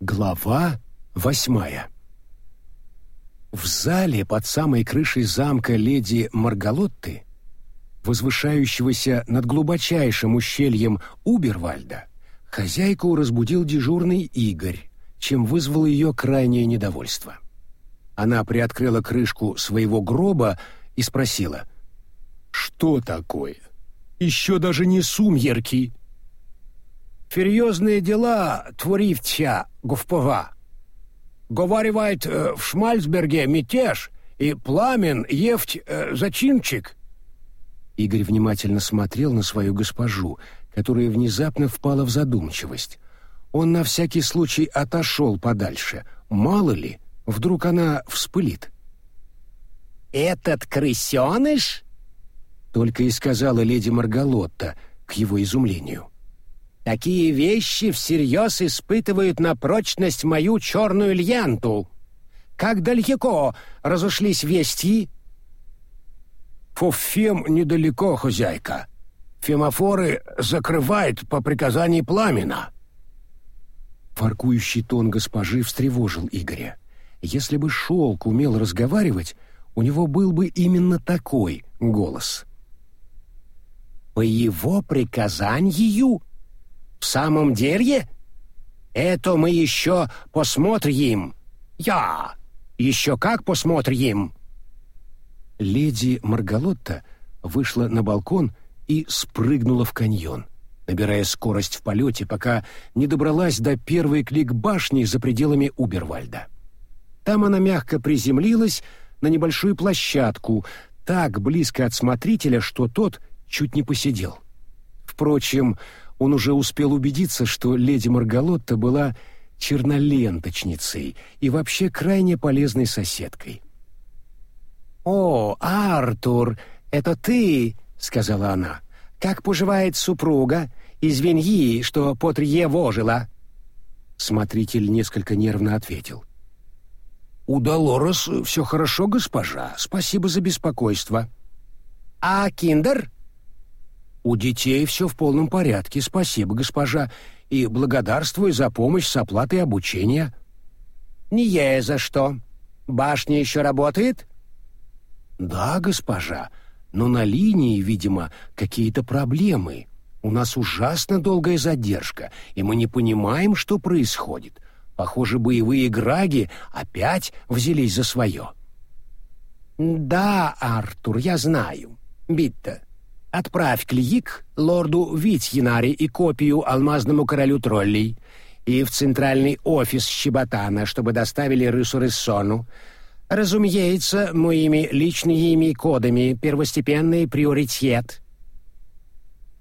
Глава восьмая В зале под самой крышей замка леди Маргалотты, возвышающегося над глубочайшим ущельем Убервальда, хозяйку разбудил дежурный Игорь, чем вызвал ее крайнее недовольство. Она приоткрыла крышку своего гроба и спросила, «Что такое? Еще даже не сумерки!» Серьезные дела творився Говпова. Говаривает, э, в Шмальцберге мятеж, и пламен ефть э, зачинчик. Игорь внимательно смотрел на свою госпожу, которая внезапно впала в задумчивость. Он на всякий случай отошел подальше. Мало ли, вдруг она вспылит. «Этот крысеныш?» — только и сказала леди Маргалотта, к его изумлению. Такие вещи всерьез испытывают на прочность мою черную льянту. Как далеко разошлись вести?» «Фуфем недалеко, хозяйка. Фемофоры закрывает по приказанию пламена». Фаркующий тон госпожи встревожил Игоря. Если бы Шелк умел разговаривать, у него был бы именно такой голос. «По его приказанию в самом деле? Это мы еще посмотрим. Я. Еще как посмотрим. Леди Маргалотта вышла на балкон и спрыгнула в каньон, набирая скорость в полете, пока не добралась до первой клик башни за пределами Убервальда. Там она мягко приземлилась на небольшую площадку, так близко от смотрителя, что тот чуть не посидел. Впрочем, он уже успел убедиться, что леди Маргалотта была черноленточницей и вообще крайне полезной соседкой. «О, Артур, это ты!» — сказала она. «Как поживает супруга? Извини, что потревожила». Смотритель несколько нервно ответил. «У Долорес все хорошо, госпожа. Спасибо за беспокойство». «А Киндер?» «У детей все в полном порядке, спасибо, госпожа, и благодарствую за помощь с оплатой обучения». «Не е за что. Башня еще работает?» «Да, госпожа, но на линии, видимо, какие-то проблемы. У нас ужасно долгая задержка, и мы не понимаем, что происходит. Похоже, боевые граги опять взялись за свое». «Да, Артур, я знаю. Битта, Отправь клик лорду Витьенаре и копию алмазному королю троллей и в центральный офис Щеботана, чтобы доставили рысу Рессону. Разумеется, моими личными кодами первостепенный приоритет.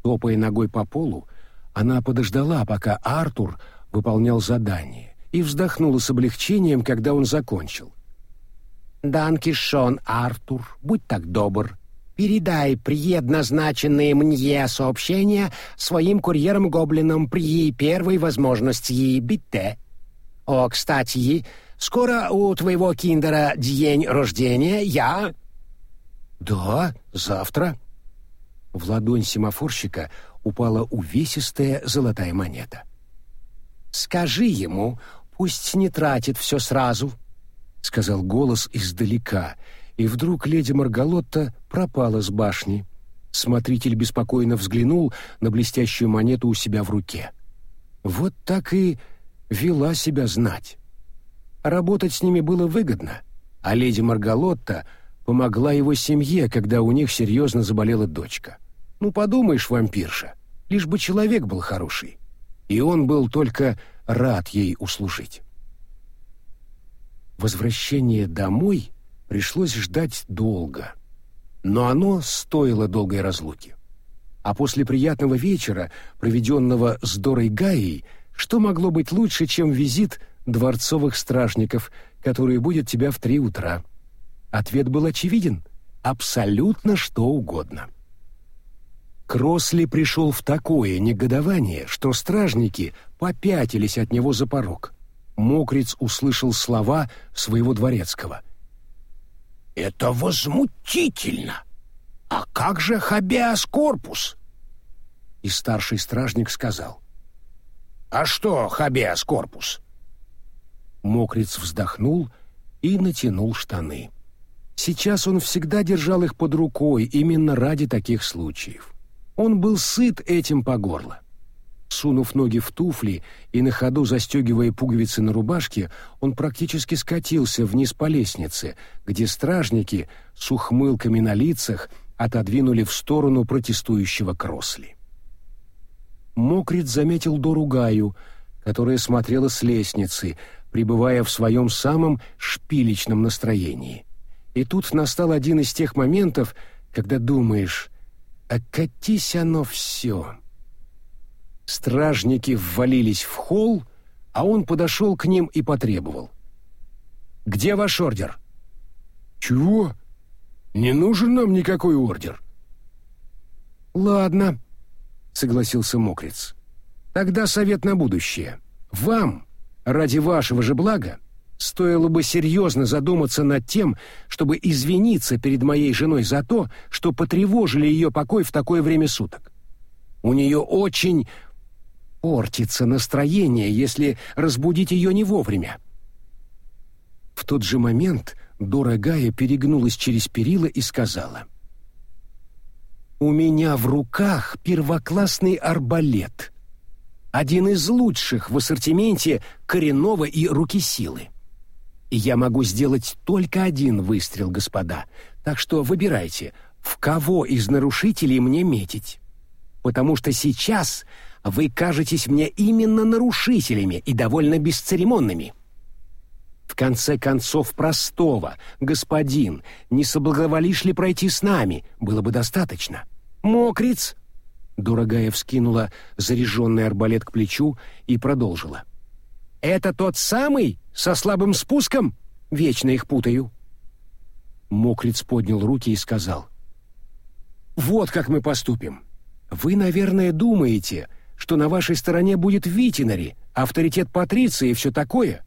Топая ногой по полу, она подождала, пока Артур выполнял задание, и вздохнула с облегчением, когда он закончил. «Данки Шон, Артур, будь так добр, Передай предназначенные мне сообщения своим курьерам-гоблинам при первой возможности, битте. О, кстати, скоро у твоего киндера день рождения, я...» «Да, завтра». В ладонь семафорщика упала увесистая золотая монета. «Скажи ему, пусть не тратит все сразу», — сказал голос издалека — и вдруг леди Маргалотта пропала с башни. Смотритель беспокойно взглянул на блестящую монету у себя в руке. Вот так и вела себя знать. Работать с ними было выгодно, а леди Маргалотта помогла его семье, когда у них серьезно заболела дочка. Ну, подумаешь, вампирша, лишь бы человек был хороший. И он был только рад ей услужить. Возвращение домой — пришлось ждать долго. Но оно стоило долгой разлуки. А после приятного вечера, проведенного с Дорой Гаей, что могло быть лучше, чем визит дворцовых стражников, которые будет тебя в три утра? Ответ был очевиден. Абсолютно что угодно. Кросли пришел в такое негодование, что стражники попятились от него за порог. Мокриц услышал слова своего дворецкого — это возмутительно! А как же хабеас корпус? И старший стражник сказал. А что хабеас корпус? Мокриц вздохнул и натянул штаны. Сейчас он всегда держал их под рукой именно ради таких случаев. Он был сыт этим по горло. Сунув ноги в туфли и на ходу застегивая пуговицы на рубашке, он практически скатился вниз по лестнице, где стражники с ухмылками на лицах отодвинули в сторону протестующего Кросли. Мокрит заметил Дору Гаю, которая смотрела с лестницы, пребывая в своем самом шпилечном настроении. И тут настал один из тех моментов, когда думаешь, а катись оно все. Стражники ввалились в холл, а он подошел к ним и потребовал. «Где ваш ордер?» «Чего? Не нужен нам никакой ордер». «Ладно», — согласился Мокриц. «Тогда совет на будущее. Вам, ради вашего же блага, стоило бы серьезно задуматься над тем, чтобы извиниться перед моей женой за то, что потревожили ее покой в такое время суток. У нее очень портится настроение, если разбудить ее не вовремя. В тот же момент дорогая перегнулась через перила и сказала. «У меня в руках первоклассный арбалет, один из лучших в ассортименте коренного и руки силы. И я могу сделать только один выстрел, господа, так что выбирайте, в кого из нарушителей мне метить. Потому что сейчас вы кажетесь мне именно нарушителями и довольно бесцеремонными. В конце концов, простого, господин, не соблаговолишь ли пройти с нами, было бы достаточно. Мокриц!» Дорогая вскинула заряженный арбалет к плечу и продолжила. «Это тот самый, со слабым спуском? Вечно их путаю». Мокриц поднял руки и сказал. «Вот как мы поступим. Вы, наверное, думаете, что на вашей стороне будет Витинари, авторитет Патриции и все такое.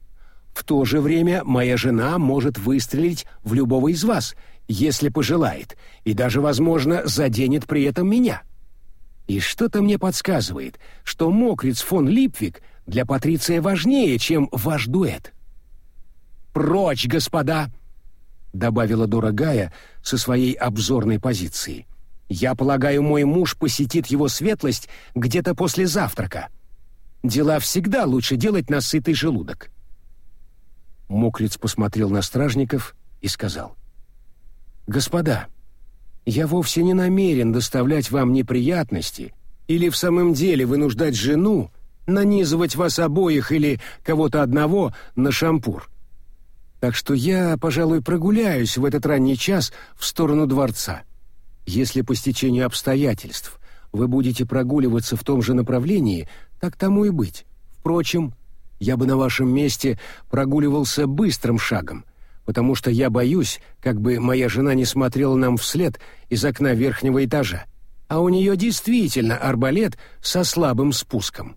В то же время моя жена может выстрелить в любого из вас, если пожелает, и даже, возможно, заденет при этом меня. И что-то мне подсказывает, что Мокриц фон Липвик для Патриция важнее, чем ваш дуэт. «Прочь, господа!» — добавила дорогая со своей обзорной позиции. Я полагаю, мой муж посетит его светлость где-то после завтрака. Дела всегда лучше делать на сытый желудок. Мокриц посмотрел на стражников и сказал. «Господа, я вовсе не намерен доставлять вам неприятности или в самом деле вынуждать жену нанизывать вас обоих или кого-то одного на шампур. Так что я, пожалуй, прогуляюсь в этот ранний час в сторону дворца». Если по стечению обстоятельств вы будете прогуливаться в том же направлении, так тому и быть. Впрочем, я бы на вашем месте прогуливался быстрым шагом, потому что я боюсь, как бы моя жена не смотрела нам вслед из окна верхнего этажа, а у нее действительно арбалет со слабым спуском».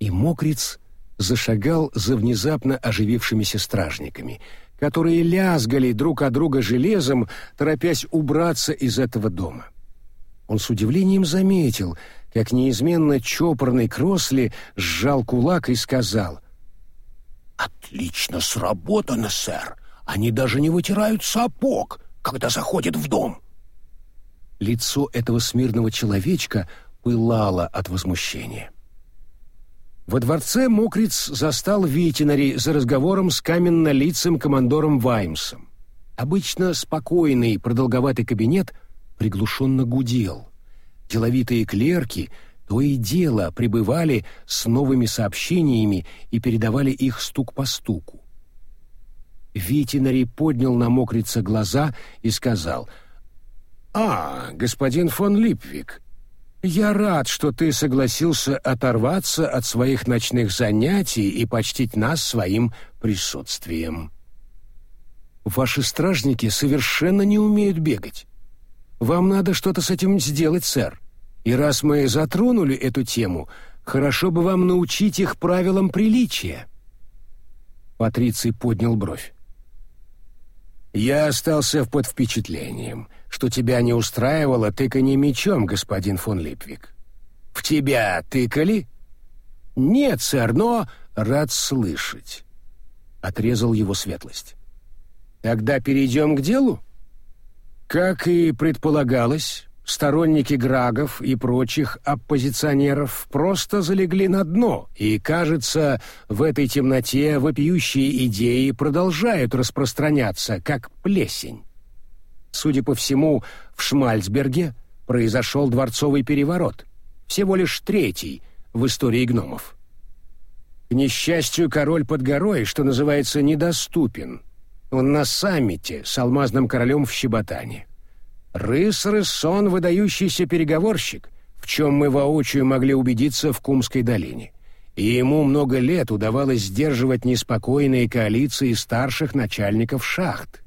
И мокриц зашагал за внезапно оживившимися стражниками — которые лязгали друг от друга железом, торопясь убраться из этого дома. Он с удивлением заметил, как неизменно чопорный Кросли сжал кулак и сказал «Отлично сработано, сэр! Они даже не вытирают сапог, когда заходят в дом!» Лицо этого смирного человечка пылало от возмущения. Во дворце Мокриц застал Витинари за разговором с каменно-лицым командором Ваймсом. Обычно спокойный продолговатый кабинет приглушенно гудел. Деловитые клерки то и дело прибывали с новыми сообщениями и передавали их стук по стуку. Витинари поднял на Мокрица глаза и сказал «А, господин фон Липвик, я рад, что ты согласился оторваться от своих ночных занятий и почтить нас своим присутствием. Ваши стражники совершенно не умеют бегать. Вам надо что-то с этим сделать, сэр. И раз мы затронули эту тему, хорошо бы вам научить их правилам приличия. Патриций поднял бровь. Я остался под впечатлением — что тебя не устраивало тыканье мечом, господин фон Липвик. В тебя тыкали? Нет, сэр, но рад слышать. отрезал его светлость. Тогда перейдем к делу. Как и предполагалось, сторонники Грагов и прочих оппозиционеров просто залегли на дно, и, кажется, в этой темноте вопиющие идеи продолжают распространяться, как плесень. Судя по всему, в Шмальцберге произошел дворцовый переворот, всего лишь третий в истории гномов. К несчастью, король под горой, что называется, недоступен. Он на саммите с алмазным королем в Щеботане. Рыс-рыссон — выдающийся переговорщик, в чем мы воочию могли убедиться в Кумской долине. И ему много лет удавалось сдерживать неспокойные коалиции старших начальников шахт.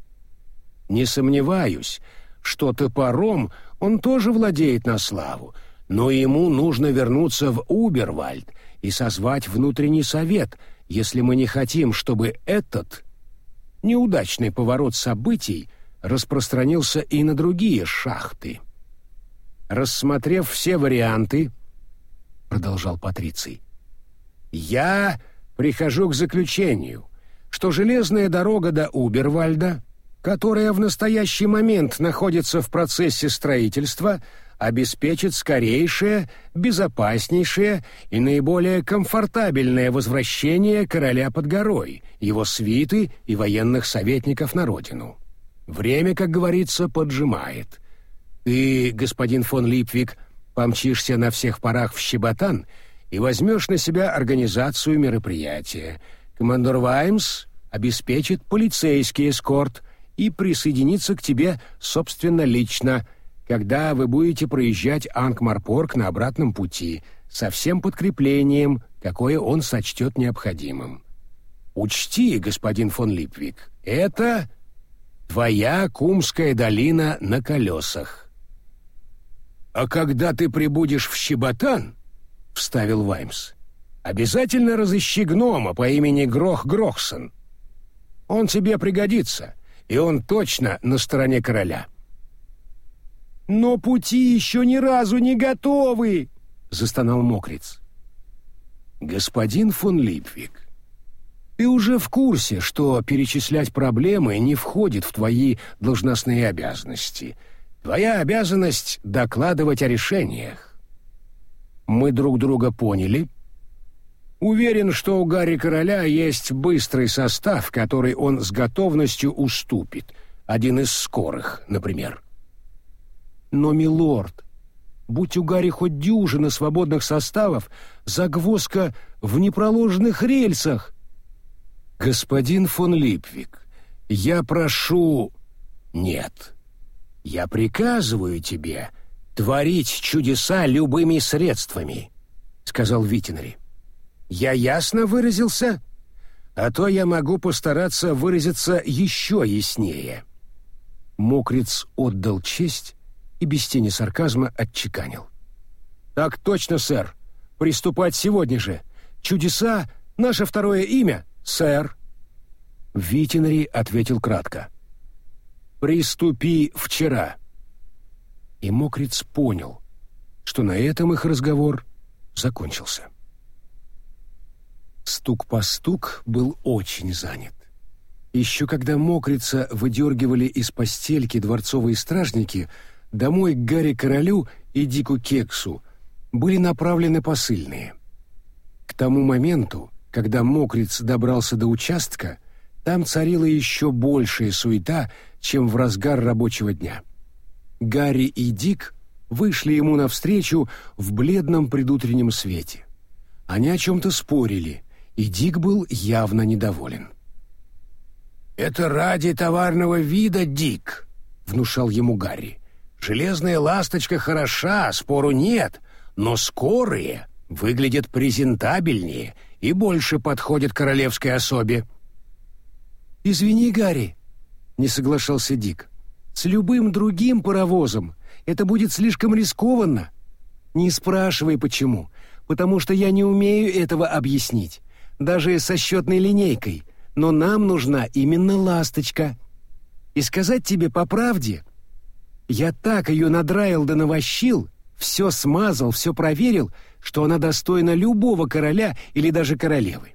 Не сомневаюсь, что топором он тоже владеет на славу, но ему нужно вернуться в Убервальд и созвать внутренний совет, если мы не хотим, чтобы этот неудачный поворот событий распространился и на другие шахты. Рассмотрев все варианты, продолжал Патриций, я прихожу к заключению, что железная дорога до Убервальда, которая в настоящий момент находится в процессе строительства, обеспечит скорейшее, безопаснейшее и наиболее комфортабельное возвращение короля под горой, его свиты и военных советников на родину. Время, как говорится, поджимает. Ты, господин фон Липвик, помчишься на всех парах в Щеботан и возьмешь на себя организацию мероприятия. Командор Ваймс обеспечит полицейский эскорт и присоединится к тебе собственно лично – когда вы будете проезжать Ангмарпорг на обратном пути со всем подкреплением, какое он сочтет необходимым. Учти, господин фон Липвик, это твоя Кумская долина на колесах. А когда ты прибудешь в Щеботан, — вставил Ваймс, — обязательно разыщи гнома по имени Грох Грохсон. Он тебе пригодится, и он точно на стороне короля. — «Но пути еще ни разу не готовы!» — застонал Мокриц. «Господин фон Липвик, ты уже в курсе, что перечислять проблемы не входит в твои должностные обязанности. Твоя обязанность — докладывать о решениях. Мы друг друга поняли?» Уверен, что у Гарри Короля есть быстрый состав, который он с готовностью уступит. Один из скорых, например. Но, милорд, будь у Гарри хоть дюжина свободных составов, загвоздка в непроложенных рельсах. Господин фон Липвик, я прошу... Нет. Я приказываю тебе творить чудеса любыми средствами, сказал Витинри. Я ясно выразился? А то я могу постараться выразиться еще яснее. Мокриц отдал честь, и без тени сарказма отчеканил. «Так точно, сэр. Приступать сегодня же. Чудеса — наше второе имя, сэр». Витинари ответил кратко. «Приступи вчера». И Мокриц понял, что на этом их разговор закончился. Стук по стук был очень занят. Еще когда Мокрица выдергивали из постельки дворцовые стражники — домой к Гарри Королю и Дику Кексу были направлены посыльные. К тому моменту, когда Мокриц добрался до участка, там царила еще большая суета, чем в разгар рабочего дня. Гарри и Дик вышли ему навстречу в бледном предутреннем свете. Они о чем-то спорили, и Дик был явно недоволен. «Это ради товарного вида, Дик», — внушал ему Гарри. Железная ласточка хороша, спору нет, но скорые выглядят презентабельнее и больше подходят королевской особе. «Извини, Гарри», — не соглашался Дик. «С любым другим паровозом это будет слишком рискованно. Не спрашивай, почему, потому что я не умею этого объяснить, даже со счетной линейкой, но нам нужна именно ласточка. И сказать тебе по правде — я так ее надраил да навощил, все смазал, все проверил, что она достойна любого короля или даже королевы.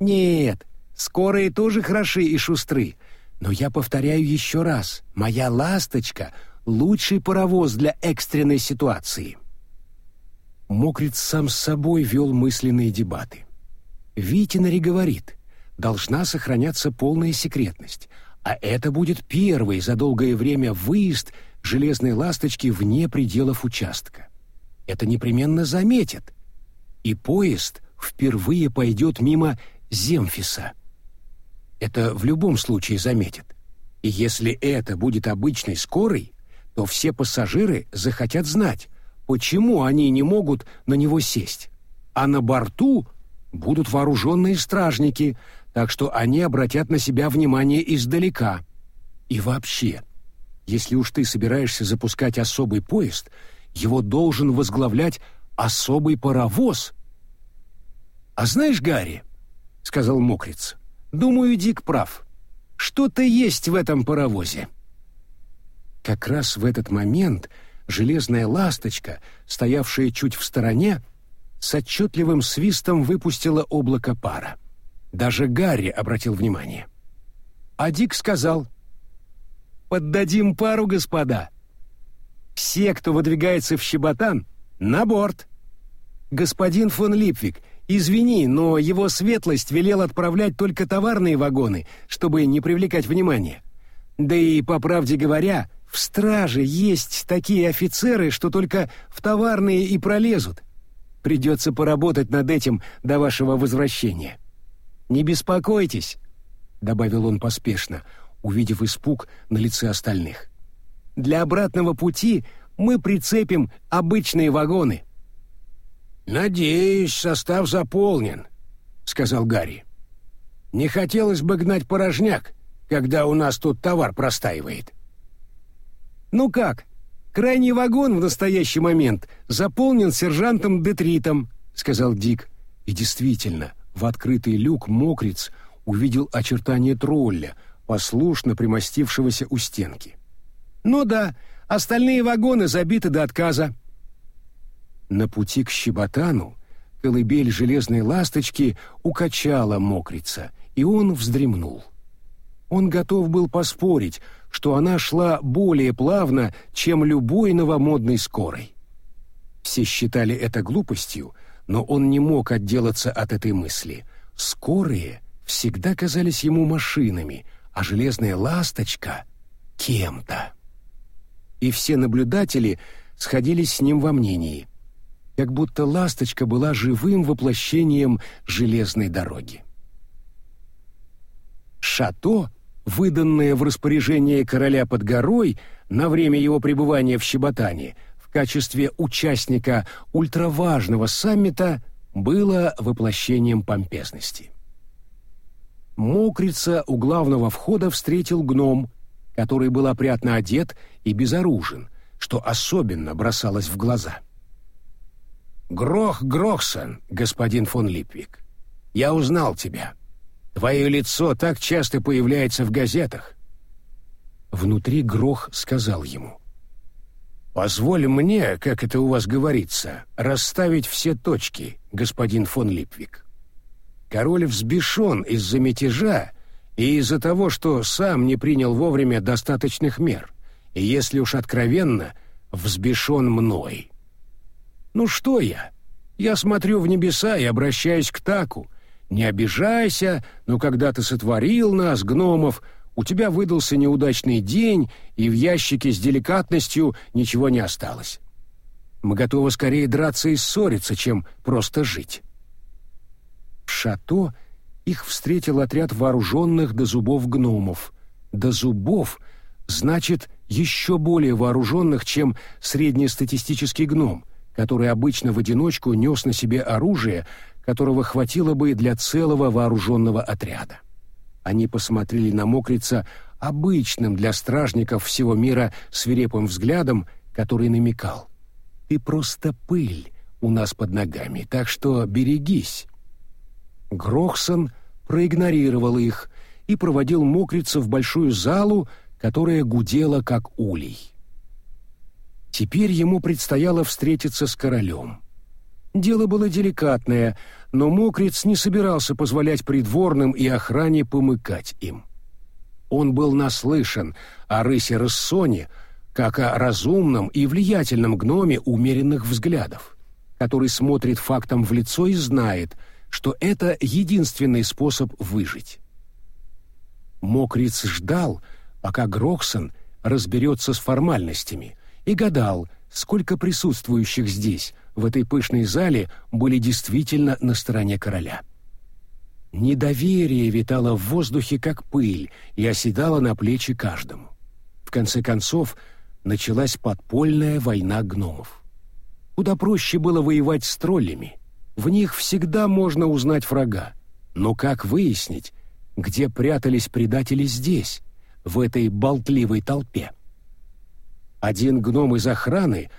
Нет, Скорые тоже хороши и шустры. Но я повторяю еще раз, моя «Ласточка» — лучший паровоз для экстренной ситуации. Мокриц сам с собой вел мысленные дебаты. Витинари говорит, должна сохраняться полная секретность, а это будет первый за долгое время выезд железной ласточки вне пределов участка. Это непременно заметят, и поезд впервые пойдет мимо Земфиса. Это в любом случае заметят. И если это будет обычной скорой, то все пассажиры захотят знать, почему они не могут на него сесть. А на борту будут вооруженные стражники, так что они обратят на себя внимание издалека. И вообще, если уж ты собираешься запускать особый поезд, его должен возглавлять особый паровоз. «А знаешь, Гарри, — сказал Мокриц, — думаю, Дик прав. Что-то есть в этом паровозе». Как раз в этот момент железная ласточка, стоявшая чуть в стороне, с отчетливым свистом выпустила облако пара. Даже Гарри обратил внимание. А Дик сказал, «Поддадим пару, господа. Все, кто выдвигается в Щеботан, на борт. Господин фон Липвик, извини, но его светлость велел отправлять только товарные вагоны, чтобы не привлекать внимания. Да и, по правде говоря, в страже есть такие офицеры, что только в товарные и пролезут. Придется поработать над этим до вашего возвращения. Не беспокойтесь, добавил он поспешно, увидев испуг на лице остальных. Для обратного пути мы прицепим обычные вагоны. Надеюсь, состав заполнен, сказал Гарри. Не хотелось бы гнать порожняк, когда у нас тут товар простаивает. Ну как? Крайний вагон в настоящий момент заполнен сержантом Детритом, сказал Дик. И действительно, в открытый люк мокриц увидел очертания тролля, послушно примостившегося у стенки. «Ну да, остальные вагоны забиты до отказа». На пути к Щеботану колыбель железной ласточки укачала мокрица, и он вздремнул. Он готов был поспорить, что она шла более плавно, чем любой новомодной скорой. Все считали это глупостью, но он не мог отделаться от этой мысли. Скорые всегда казались ему машинами, а железная ласточка — кем-то. И все наблюдатели сходились с ним во мнении, как будто ласточка была живым воплощением железной дороги. Шато, выданное в распоряжение короля под горой на время его пребывания в Щеботане, качестве участника ультраважного саммита было воплощением помпезности. Мокрица у главного входа встретил гном, который был опрятно одет и безоружен, что особенно бросалось в глаза. «Грох Грохсон, господин фон Липвик, я узнал тебя. Твое лицо так часто появляется в газетах». Внутри Грох сказал ему — «Позволь мне, как это у вас говорится, расставить все точки, господин фон Липвик. Король взбешен из-за мятежа и из-за того, что сам не принял вовремя достаточных мер, и, если уж откровенно, взбешен мной. Ну что я? Я смотрю в небеса и обращаюсь к Таку. Не обижайся, но когда ты сотворил нас, гномов, у тебя выдался неудачный день, и в ящике с деликатностью ничего не осталось. Мы готовы скорее драться и ссориться, чем просто жить. В шато их встретил отряд вооруженных до зубов гномов. До зубов значит еще более вооруженных, чем среднестатистический гном, который обычно в одиночку нес на себе оружие, которого хватило бы для целого вооруженного отряда. Они посмотрели на мокрица обычным для стражников всего мира свирепым взглядом, который намекал. «Ты просто пыль у нас под ногами, так что берегись». Грохсон проигнорировал их и проводил мокрица в большую залу, которая гудела как улей. Теперь ему предстояло встретиться с королем. Дело было деликатное, но Мокриц не собирался позволять придворным и охране помыкать им. Он был наслышан о рысе Рассоне, как о разумном и влиятельном гноме умеренных взглядов, который смотрит фактам в лицо и знает, что это единственный способ выжить. Мокриц ждал, пока Гроксон разберется с формальностями, и гадал, сколько присутствующих здесь, в этой пышной зале, были действительно на стороне короля. Недоверие витало в воздухе, как пыль, и оседало на плечи каждому. В конце концов, началась подпольная война гномов. Куда проще было воевать с троллями. В них всегда можно узнать врага. Но как выяснить, где прятались предатели здесь, в этой болтливой толпе? Один гном из охраны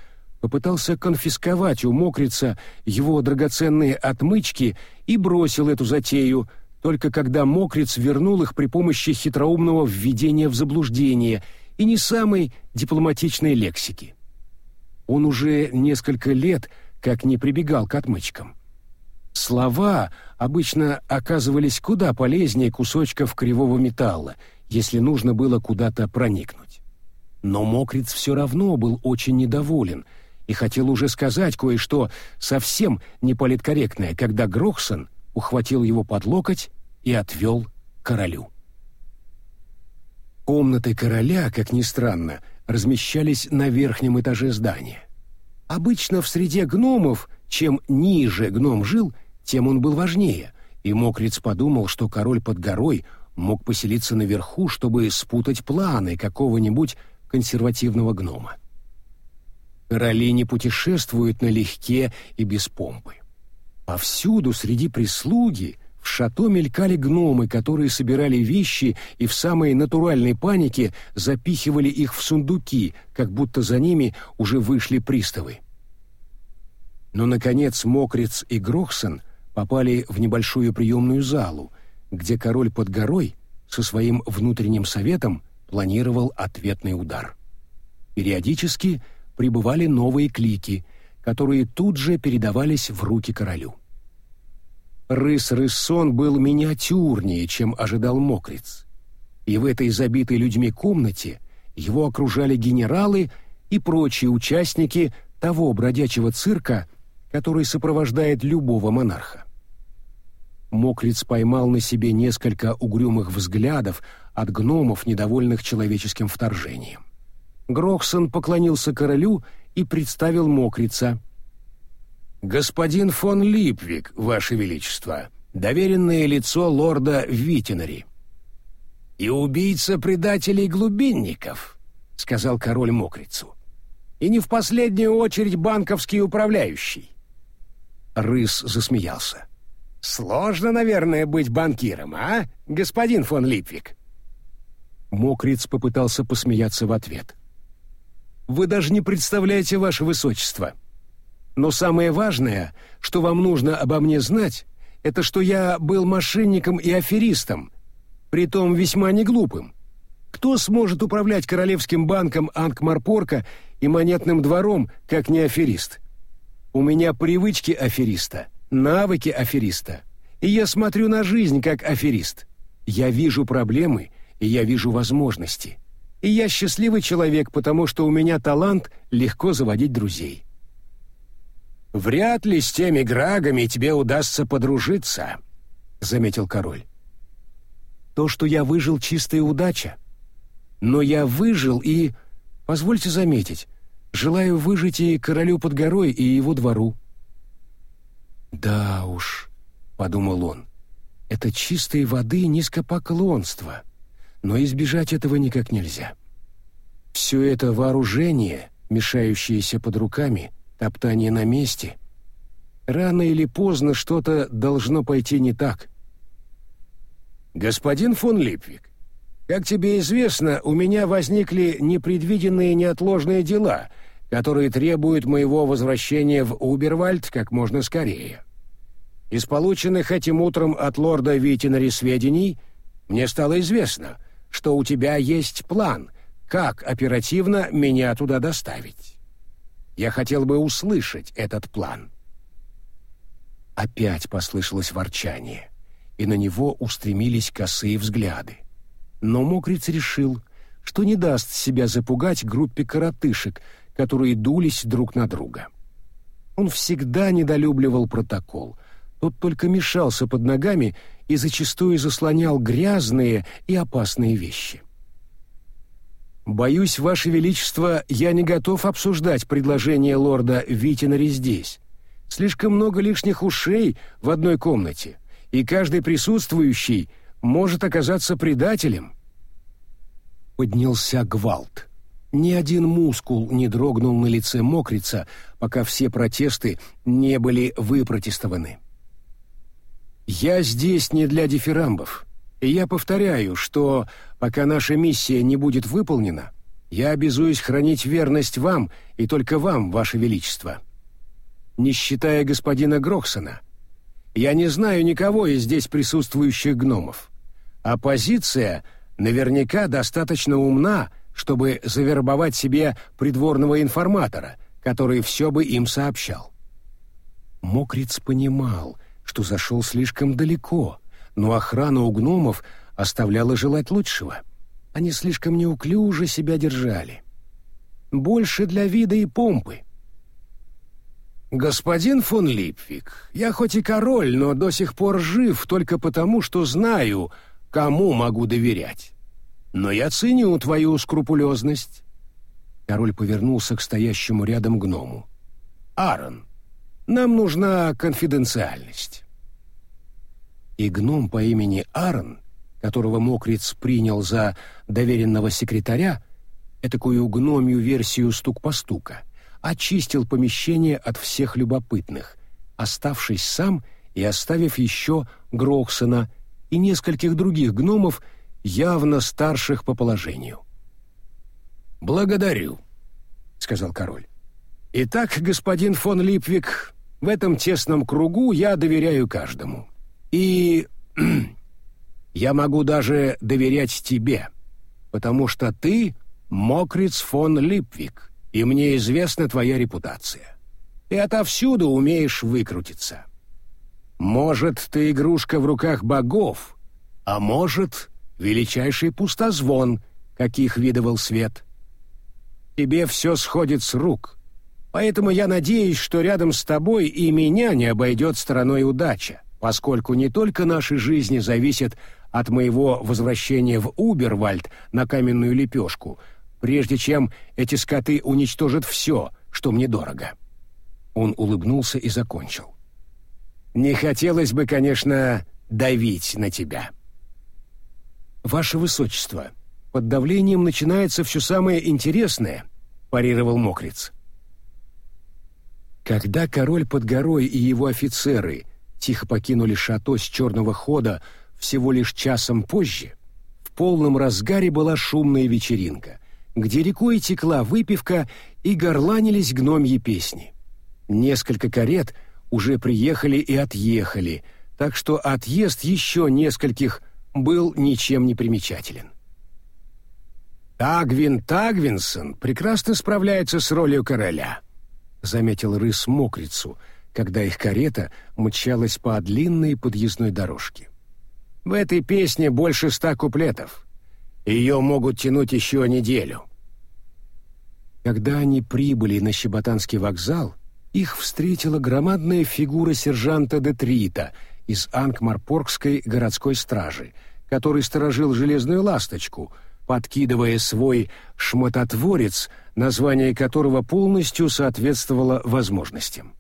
попытался конфисковать у мокрица его драгоценные отмычки и бросил эту затею, только когда мокриц вернул их при помощи хитроумного введения в заблуждение и не самой дипломатичной лексики. Он уже несколько лет как не прибегал к отмычкам. Слова обычно оказывались куда полезнее кусочков кривого металла, если нужно было куда-то проникнуть. Но Мокриц все равно был очень недоволен и хотел уже сказать кое-что совсем неполиткорректное, когда Грохсон ухватил его под локоть и отвел королю. Комнаты короля, как ни странно, размещались на верхнем этаже здания. Обычно в среде гномов, чем ниже гном жил, тем он был важнее, и Мокриц подумал, что король под горой мог поселиться наверху, чтобы спутать планы какого-нибудь консервативного гнома. Короли не путешествуют налегке и без помпы. Повсюду среди прислуги в шато мелькали гномы, которые собирали вещи и в самой натуральной панике запихивали их в сундуки, как будто за ними уже вышли приставы. Но, наконец, Мокриц и Грохсон попали в небольшую приемную залу, где король под горой со своим внутренним советом планировал ответный удар. Периодически прибывали новые клики, которые тут же передавались в руки королю. Рыс-рыссон был миниатюрнее, чем ожидал Мокриц. И в этой забитой людьми комнате его окружали генералы и прочие участники того бродячего цирка, который сопровождает любого монарха. Мокриц поймал на себе несколько угрюмых взглядов от гномов, недовольных человеческим вторжением. Грохсон поклонился королю и представил Мокрица. «Господин фон Липвик, ваше величество, доверенное лицо лорда Витинари». «И убийца предателей-глубинников», — сказал король Мокрицу. «И не в последнюю очередь банковский управляющий». Рыс засмеялся. «Сложно, наверное, быть банкиром, а, господин фон Липвик?» Мокриц попытался посмеяться в ответ. «Вы даже не представляете, ваше высочество. Но самое важное, что вам нужно обо мне знать, это что я был мошенником и аферистом, притом весьма неглупым. Кто сможет управлять Королевским банком Ангмарпорка и монетным двором, как не аферист? У меня привычки афериста — навыки афериста. И я смотрю на жизнь как аферист. Я вижу проблемы, и я вижу возможности. И я счастливый человек, потому что у меня талант легко заводить друзей. «Вряд ли с теми грагами тебе удастся подружиться», — заметил король. «То, что я выжил, чистая удача. Но я выжил и, позвольте заметить, желаю выжить и королю под горой, и его двору. «Да уж», — подумал он, — «это чистой воды низкопоклонство, но избежать этого никак нельзя. Все это вооружение, мешающееся под руками, топтание на месте. Рано или поздно что-то должно пойти не так». «Господин фон Липвик, как тебе известно, у меня возникли непредвиденные неотложные дела — которые требуют моего возвращения в Убервальд как можно скорее. Из полученных этим утром от лорда Витинари сведений мне стало известно, что у тебя есть план, как оперативно меня туда доставить. Я хотел бы услышать этот план. Опять послышалось ворчание, и на него устремились косые взгляды. Но Мокриц решил, что не даст себя запугать группе коротышек, которые дулись друг на друга. Он всегда недолюбливал протокол. Тот только мешался под ногами и зачастую заслонял грязные и опасные вещи. «Боюсь, Ваше Величество, я не готов обсуждать предложение лорда Витинари здесь. Слишком много лишних ушей в одной комнате, и каждый присутствующий может оказаться предателем». Поднялся гвалт. Ни один мускул не дрогнул на лице мокрица, пока все протесты не были выпротестованы. «Я здесь не для дифирамбов», и я повторяю, что пока наша миссия не будет выполнена, я обязуюсь хранить верность вам и только вам, ваше величество. Не считая господина Грохсона, я не знаю никого из здесь присутствующих гномов. Оппозиция наверняка достаточно умна, чтобы завербовать себе придворного информатора, который все бы им сообщал. Мокриц понимал, что зашел слишком далеко — но охрана у гномов оставляла желать лучшего. Они слишком неуклюже себя держали. Больше для вида и помпы. «Господин фон Липвик, я хоть и король, но до сих пор жив только потому, что знаю, кому могу доверять. Но я ценю твою скрупулезность». Король повернулся к стоящему рядом гному. «Аарон, нам нужна конфиденциальность» и гном по имени Аарон, которого Мокриц принял за доверенного секретаря, этакую гномью версию стук-постука, очистил помещение от всех любопытных, оставшись сам и оставив еще Гроксона и нескольких других гномов, явно старших по положению. «Благодарю», — сказал король. «Итак, господин фон Липвик, в этом тесном кругу я доверяю каждому. И я могу даже доверять тебе, потому что ты Мокриц фон Липвик, и мне известна твоя репутация. Ты отовсюду умеешь выкрутиться. Может, ты игрушка в руках богов, а может, величайший пустозвон, каких видывал свет. Тебе все сходит с рук, поэтому я надеюсь, что рядом с тобой и меня не обойдет стороной удача поскольку не только наши жизни зависят от моего возвращения в Убервальд на каменную лепешку, прежде чем эти скоты уничтожат все, что мне дорого». Он улыбнулся и закончил. «Не хотелось бы, конечно, давить на тебя». «Ваше Высочество, под давлением начинается все самое интересное», — парировал Мокриц. Когда король под горой и его офицеры — тихо покинули шато с черного хода всего лишь часом позже, в полном разгаре была шумная вечеринка, где рекой текла выпивка и горланились гномьи песни. Несколько карет уже приехали и отъехали, так что отъезд еще нескольких был ничем не примечателен. «Тагвин Тагвинсон прекрасно справляется с ролью короля», — заметил рыс мокрицу — когда их карета мчалась по длинной подъездной дорожке. В этой песне больше ста куплетов. Ее могут тянуть еще неделю. Когда они прибыли на Щеботанский вокзал, их встретила громадная фигура сержанта Детрита из Анкмарпоргской городской стражи, который сторожил железную ласточку, подкидывая свой шмототворец, название которого полностью соответствовало возможностям.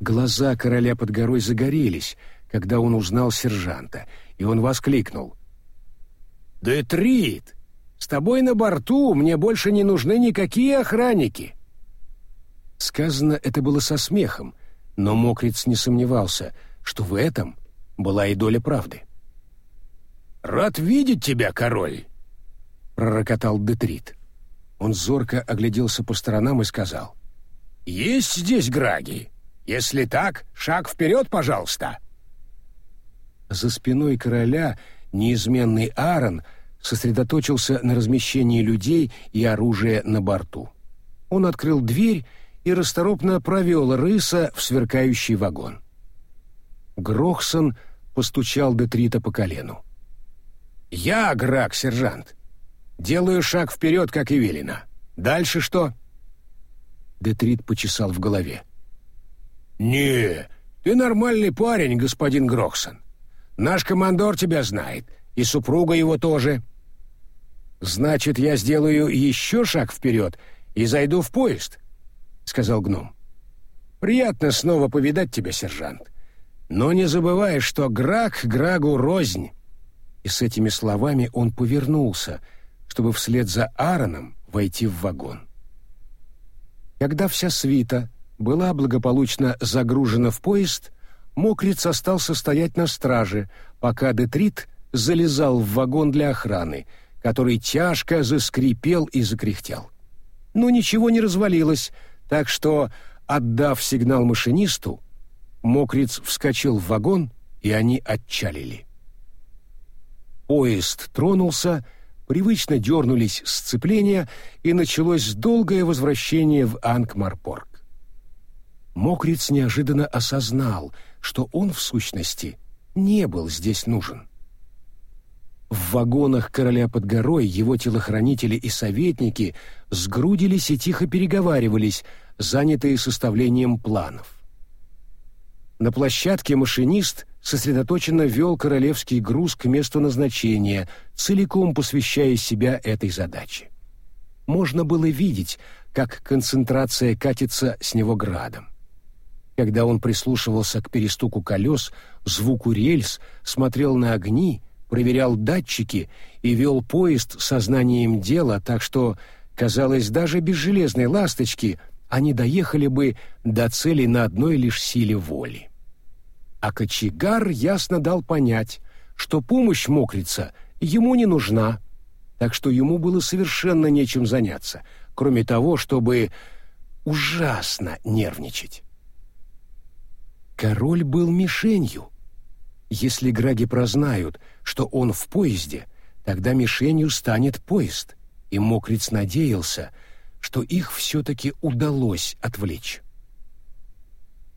Глаза короля под горой загорелись, когда он узнал сержанта, и он воскликнул. «Детрит! С тобой на борту мне больше не нужны никакие охранники!» Сказано это было со смехом, но Мокриц не сомневался, что в этом была и доля правды. «Рад видеть тебя, король!» — пророкотал Детрит. Он зорко огляделся по сторонам и сказал. «Есть здесь граги?» Если так, шаг вперед, пожалуйста!» За спиной короля неизменный Аарон сосредоточился на размещении людей и оружия на борту. Он открыл дверь и расторопно провел рыса в сверкающий вагон. Грохсон постучал Детрита по колену. «Я, Грак, сержант. Делаю шаг вперед, как и велено. Дальше что?» Детрит почесал в голове. «Не, ты нормальный парень, господин Грохсон. Наш командор тебя знает, и супруга его тоже. Значит, я сделаю еще шаг вперед и зайду в поезд, сказал гном. Приятно снова повидать тебя, сержант. Но не забывай, что Граг Грагу рознь. И с этими словами он повернулся, чтобы вслед за Аароном войти в вагон. Когда вся свита была благополучно загружена в поезд, Мокриц остался стоять на страже, пока Детрит залезал в вагон для охраны, который тяжко заскрипел и закряхтел. Но ничего не развалилось, так что, отдав сигнал машинисту, Мокриц вскочил в вагон, и они отчалили. Поезд тронулся, привычно дернулись сцепления, и началось долгое возвращение в Ангмарпорг. Мокриц неожиданно осознал, что он, в сущности, не был здесь нужен. В вагонах короля под горой его телохранители и советники сгрудились и тихо переговаривались, занятые составлением планов. На площадке машинист сосредоточенно вел королевский груз к месту назначения, целиком посвящая себя этой задаче. Можно было видеть, как концентрация катится с него градом. Когда он прислушивался к перестуку колес, звуку рельс, смотрел на огни, проверял датчики и вел поезд сознанием дела, так что, казалось, даже без железной ласточки они доехали бы до цели на одной лишь силе воли. А кочегар ясно дал понять, что помощь мокрица ему не нужна, так что ему было совершенно нечем заняться, кроме того, чтобы ужасно нервничать. Король был мишенью. Если Граги прознают, что он в поезде, тогда мишенью станет поезд, и Мокриц надеялся, что их все-таки удалось отвлечь.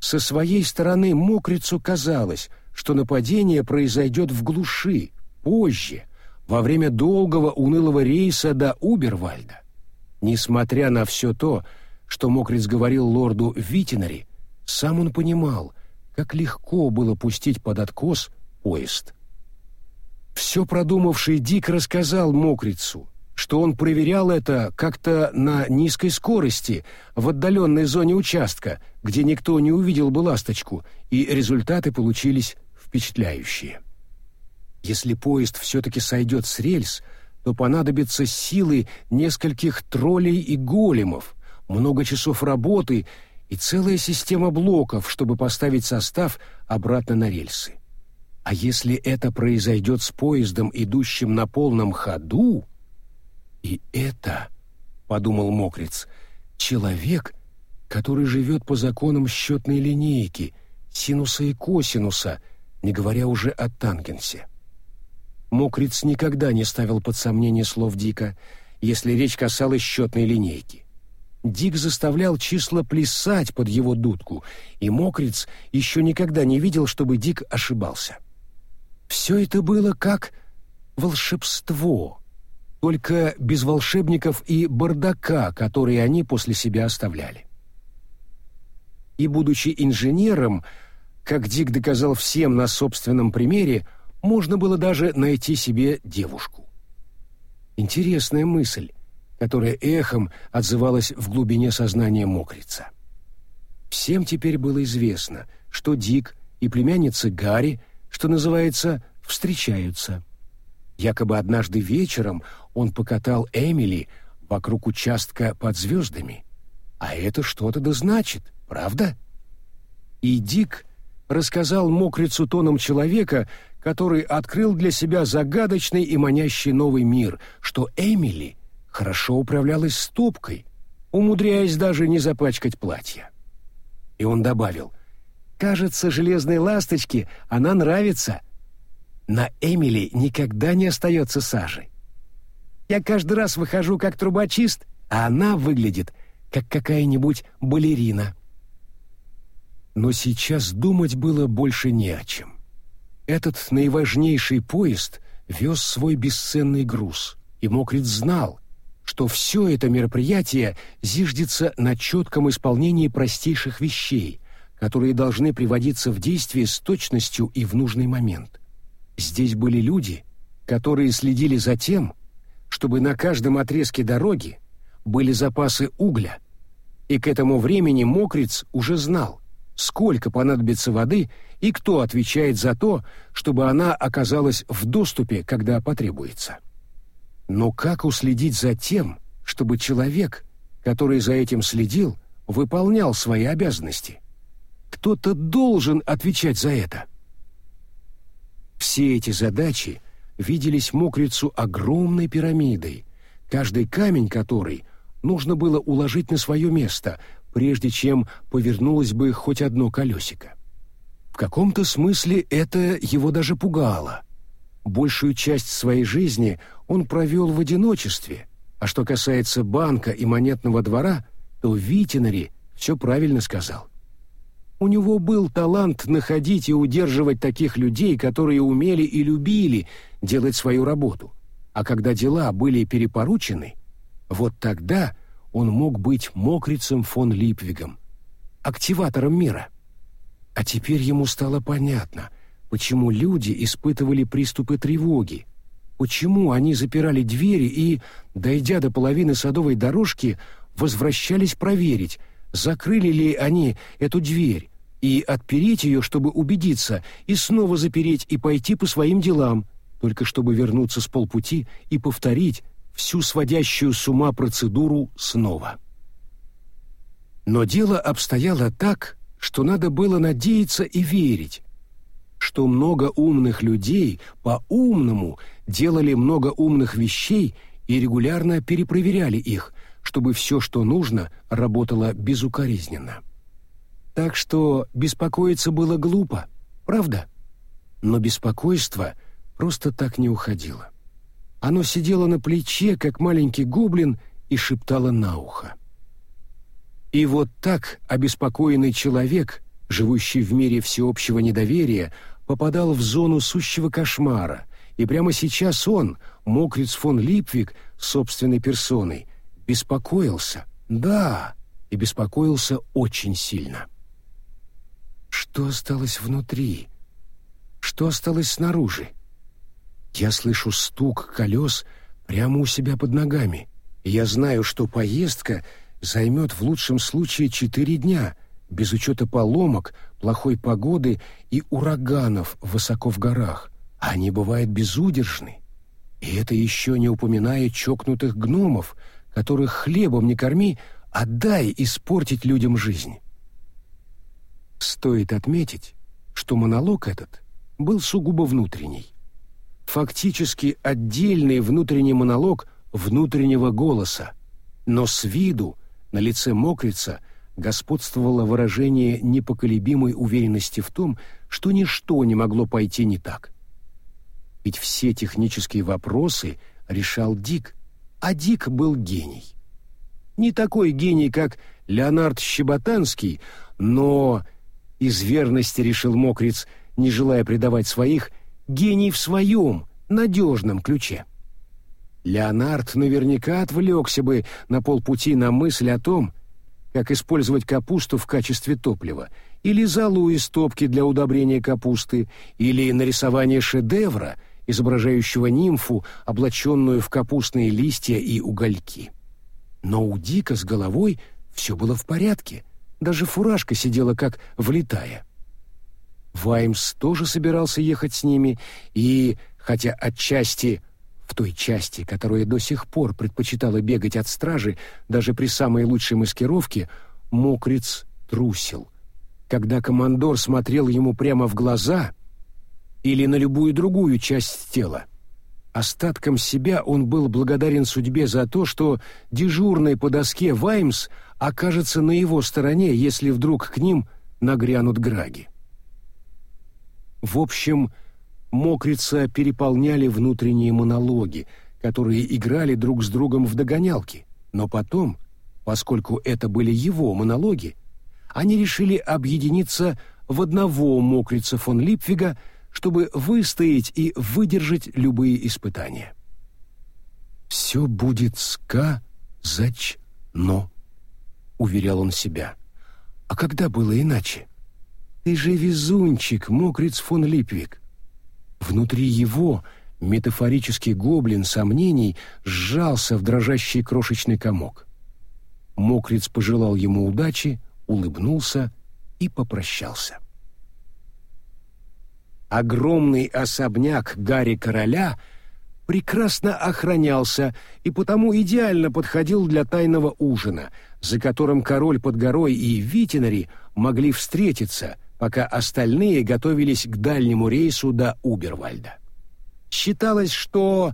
Со своей стороны Мокрицу казалось, что нападение произойдет в глуши, позже, во время долгого унылого рейса до Убервальда. Несмотря на все то, что Мокриц говорил лорду Витинари, сам он понимал — как легко было пустить под откос поезд. Все продумавший Дик рассказал Мокрицу, что он проверял это как-то на низкой скорости в отдаленной зоне участка, где никто не увидел бы ласточку, и результаты получились впечатляющие. Если поезд все-таки сойдет с рельс, то понадобится силы нескольких троллей и големов, много часов работы и целая система блоков, чтобы поставить состав обратно на рельсы. А если это произойдет с поездом, идущим на полном ходу... И это, — подумал Мокриц, — человек, который живет по законам счетной линейки, синуса и косинуса, не говоря уже о тангенсе. Мокриц никогда не ставил под сомнение слов Дика, если речь касалась счетной линейки. Дик заставлял числа плясать под его дудку, и Мокриц еще никогда не видел, чтобы Дик ошибался. Все это было как волшебство, только без волшебников и бардака, которые они после себя оставляли. И, будучи инженером, как Дик доказал всем на собственном примере, можно было даже найти себе девушку. Интересная мысль — которое эхом отзывалось в глубине сознания мокрица. Всем теперь было известно, что Дик и племянница Гарри, что называется, встречаются. Якобы однажды вечером он покатал Эмили вокруг участка под звездами. А это что-то да значит, правда? И Дик рассказал мокрицу тоном человека, который открыл для себя загадочный и манящий новый мир, что Эмили — хорошо управлялась стопкой, умудряясь даже не запачкать платье. И он добавил, «Кажется, железной ласточке она нравится. На Эмили никогда не остается сажи. Я каждый раз выхожу как трубочист, а она выглядит как какая-нибудь балерина. Но сейчас думать было больше не о чем. Этот наиважнейший поезд вез свой бесценный груз, и Мокриц знал, что все это мероприятие зиждется на четком исполнении простейших вещей, которые должны приводиться в действие с точностью и в нужный момент. Здесь были люди, которые следили за тем, чтобы на каждом отрезке дороги были запасы угля, и к этому времени Мокриц уже знал, сколько понадобится воды и кто отвечает за то, чтобы она оказалась в доступе, когда потребуется. Но как уследить за тем, чтобы человек, который за этим следил, выполнял свои обязанности? Кто-то должен отвечать за это. Все эти задачи виделись мокрицу огромной пирамидой, каждый камень которой нужно было уложить на свое место, прежде чем повернулось бы хоть одно колесико. В каком-то смысле это его даже пугало. Большую часть своей жизни он провел в одиночестве, а что касается банка и монетного двора, то Витинари все правильно сказал. У него был талант находить и удерживать таких людей, которые умели и любили делать свою работу. А когда дела были перепоручены, вот тогда он мог быть мокрицем фон Липвигом, активатором мира. А теперь ему стало понятно, почему люди испытывали приступы тревоги, почему они запирали двери и, дойдя до половины садовой дорожки, возвращались проверить, закрыли ли они эту дверь, и отпереть ее, чтобы убедиться, и снова запереть и пойти по своим делам, только чтобы вернуться с полпути и повторить всю сводящую с ума процедуру снова. Но дело обстояло так, что надо было надеяться и верить, что много умных людей по-умному делали много умных вещей и регулярно перепроверяли их, чтобы все, что нужно, работало безукоризненно. Так что беспокоиться было глупо, правда? Но беспокойство просто так не уходило. Оно сидело на плече, как маленький гоблин, и шептало на ухо. И вот так обеспокоенный человек, живущий в мире всеобщего недоверия, попадал в зону сущего кошмара, и прямо сейчас он, мокриц фон Липвик, собственной персоной, беспокоился, да, и беспокоился очень сильно. Что осталось внутри? Что осталось снаружи? Я слышу стук колес прямо у себя под ногами, я знаю, что поездка займет в лучшем случае четыре дня, без учета поломок, плохой погоды и ураганов высоко в горах. Они бывают безудержны. И это еще не упоминая чокнутых гномов, которых хлебом не корми, а дай испортить людям жизнь. Стоит отметить, что монолог этот был сугубо внутренний. Фактически отдельный внутренний монолог внутреннего голоса, но с виду на лице мокрица господствовало выражение непоколебимой уверенности в том, что ничто не могло пойти не так. Ведь все технические вопросы решал Дик, а Дик был гений. Не такой гений, как Леонард Щеботанский, но из верности решил Мокриц, не желая предавать своих, гений в своем, надежном ключе. Леонард наверняка отвлекся бы на полпути на мысль о том, как использовать капусту в качестве топлива, или залу из топки для удобрения капусты, или нарисование шедевра, изображающего нимфу, облаченную в капустные листья и угольки. Но у Дика с головой все было в порядке — даже фуражка сидела как влитая. Ваймс тоже собирался ехать с ними, и, хотя отчасти в той части, которая до сих пор предпочитала бегать от стражи, даже при самой лучшей маскировке, мокриц трусил. Когда командор смотрел ему прямо в глаза или на любую другую часть тела, остатком себя он был благодарен судьбе за то, что дежурный по доске Ваймс — окажется на его стороне, если вдруг к ним нагрянут граги. В общем, мокрица переполняли внутренние монологи, которые играли друг с другом в догонялки, но потом, поскольку это были его монологи, они решили объединиться в одного мокрица фон Липвига, чтобы выстоять и выдержать любые испытания. «Все будет сказано», — уверял он себя. «А когда было иначе? Ты же везунчик, мокриц фон Липвиг». Внутри его метафорический гоблин сомнений сжался в дрожащий крошечный комок. Мокриц пожелал ему удачи, улыбнулся и попрощался. Огромный особняк Гарри Короля прекрасно охранялся и потому идеально подходил для тайного ужина, за которым король под горой и Витинари могли встретиться, пока остальные готовились к дальнему рейсу до Убервальда. Считалось, что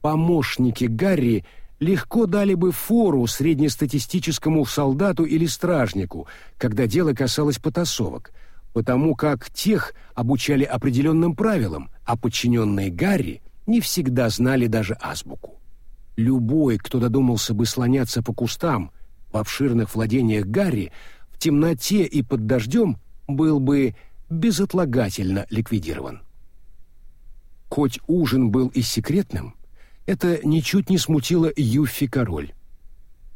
помощники Гарри легко дали бы фору среднестатистическому солдату или стражнику, когда дело касалось потасовок, потому как тех обучали определенным правилам, а подчиненные Гарри не всегда знали даже азбуку. Любой, кто додумался бы слоняться по кустам в обширных владениях Гарри, в темноте и под дождем, был бы безотлагательно ликвидирован. Хоть ужин был и секретным, это ничуть не смутило Юффи Король.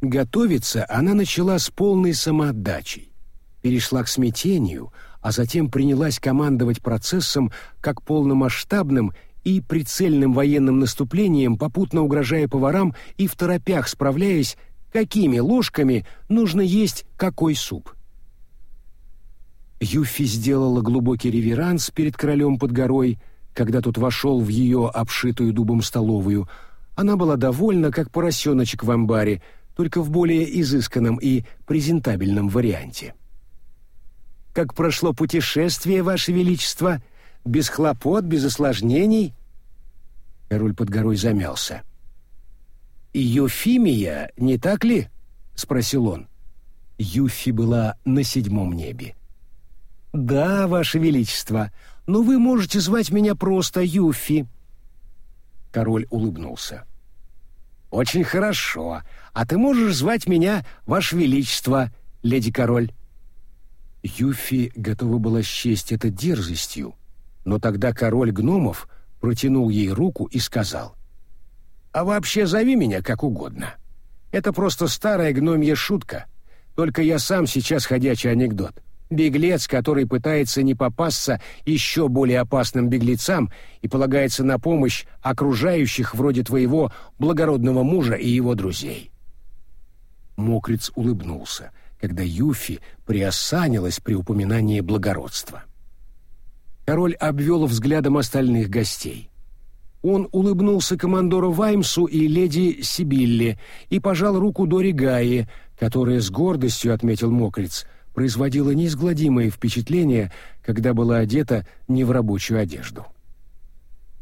Готовиться она начала с полной самоотдачей, перешла к смятению, а затем принялась командовать процессом как полномасштабным и прицельным военным наступлением, попутно угрожая поварам и в торопях справляясь, какими ложками нужно есть какой суп. Юффи сделала глубокий реверанс перед королем под горой — когда тот вошел в ее обшитую дубом столовую, она была довольна, как поросеночек в амбаре, только в более изысканном и презентабельном варианте. «Как прошло путешествие, Ваше Величество? Без хлопот, без осложнений?» Король под горой замялся. «Юфимия, не так ли?» — спросил он. Юфи была на седьмом небе. «Да, Ваше Величество, но вы можете звать меня просто Юфи». Король улыбнулся. «Очень хорошо. А ты можешь звать меня Ваше Величество, леди Король». Юфи готова была счесть это дерзостью, но тогда король гномов протянул ей руку и сказал, «А вообще зови меня как угодно. Это просто старая гномья шутка, только я сам сейчас ходячий анекдот. Беглец, который пытается не попасться еще более опасным беглецам и полагается на помощь окружающих вроде твоего благородного мужа и его друзей. Мокриц улыбнулся, когда Юфи приосанилась при упоминании благородства. Король обвел взглядом остальных гостей. Он улыбнулся командору Ваймсу и леди Сибилле и пожал руку Дори Гаи, которая с гордостью, отметил Мокриц, — производила неизгладимое впечатление, когда была одета не в рабочую одежду.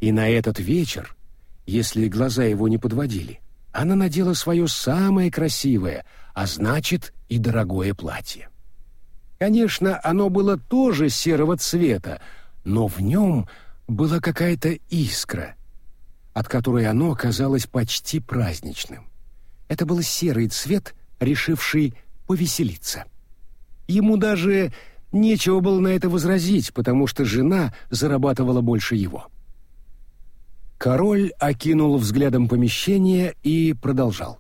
И на этот вечер, если глаза его не подводили, она надела свое самое красивое, а значит и дорогое платье. Конечно, оно было тоже серого цвета, но в нем была какая-то искра, от которой оно казалось почти праздничным. Это был серый цвет, решивший повеселиться. Ему даже нечего было на это возразить, потому что жена зарабатывала больше его. Король окинул взглядом помещение и продолжал.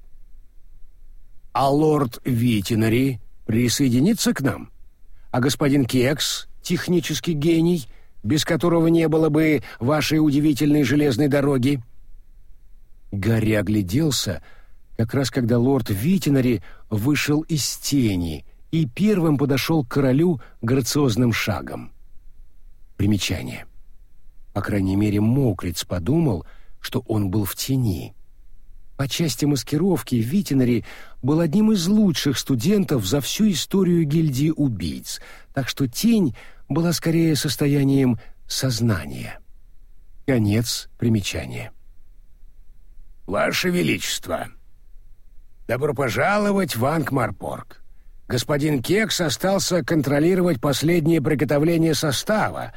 «А лорд Витинари присоединится к нам? А господин Кекс, технический гений, без которого не было бы вашей удивительной железной дороги?» Гарри огляделся, как раз когда лорд Витинари вышел из тени и первым подошел к королю грациозным шагом. Примечание. По крайней мере, Мокриц подумал, что он был в тени. По части маскировки Витинари был одним из лучших студентов за всю историю гильдии убийц, так что тень была скорее состоянием сознания. Конец примечания. «Ваше Величество, добро пожаловать в Ангмарпорг господин Кекс остался контролировать последнее приготовление состава,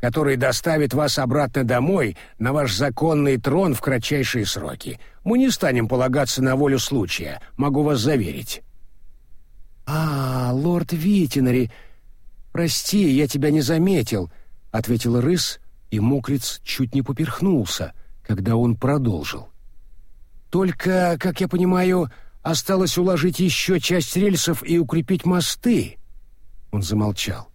который доставит вас обратно домой на ваш законный трон в кратчайшие сроки. Мы не станем полагаться на волю случая, могу вас заверить». «А, лорд Витинари, прости, я тебя не заметил», — ответил Рыс, и мокриц чуть не поперхнулся, когда он продолжил. «Только, как я понимаю, осталось уложить еще часть рельсов и укрепить мосты». Он замолчал.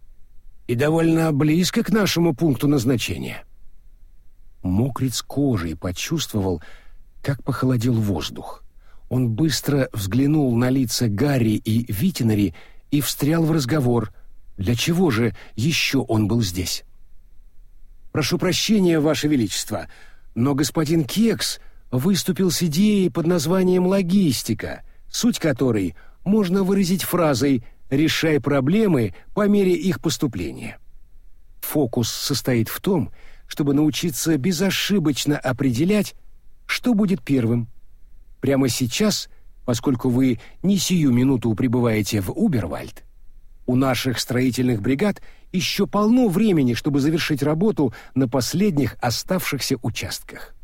«И довольно близко к нашему пункту назначения». Мокриц кожей почувствовал, как похолодел воздух. Он быстро взглянул на лица Гарри и Витинари и встрял в разговор. Для чего же еще он был здесь? «Прошу прощения, Ваше Величество, но господин Кекс выступил с идеей под названием «логистика», суть которой можно выразить фразой «решай проблемы по мере их поступления». Фокус состоит в том, чтобы научиться безошибочно определять, что будет первым. Прямо сейчас, поскольку вы не сию минуту прибываете в Убервальд, у наших строительных бригад еще полно времени, чтобы завершить работу на последних оставшихся участках.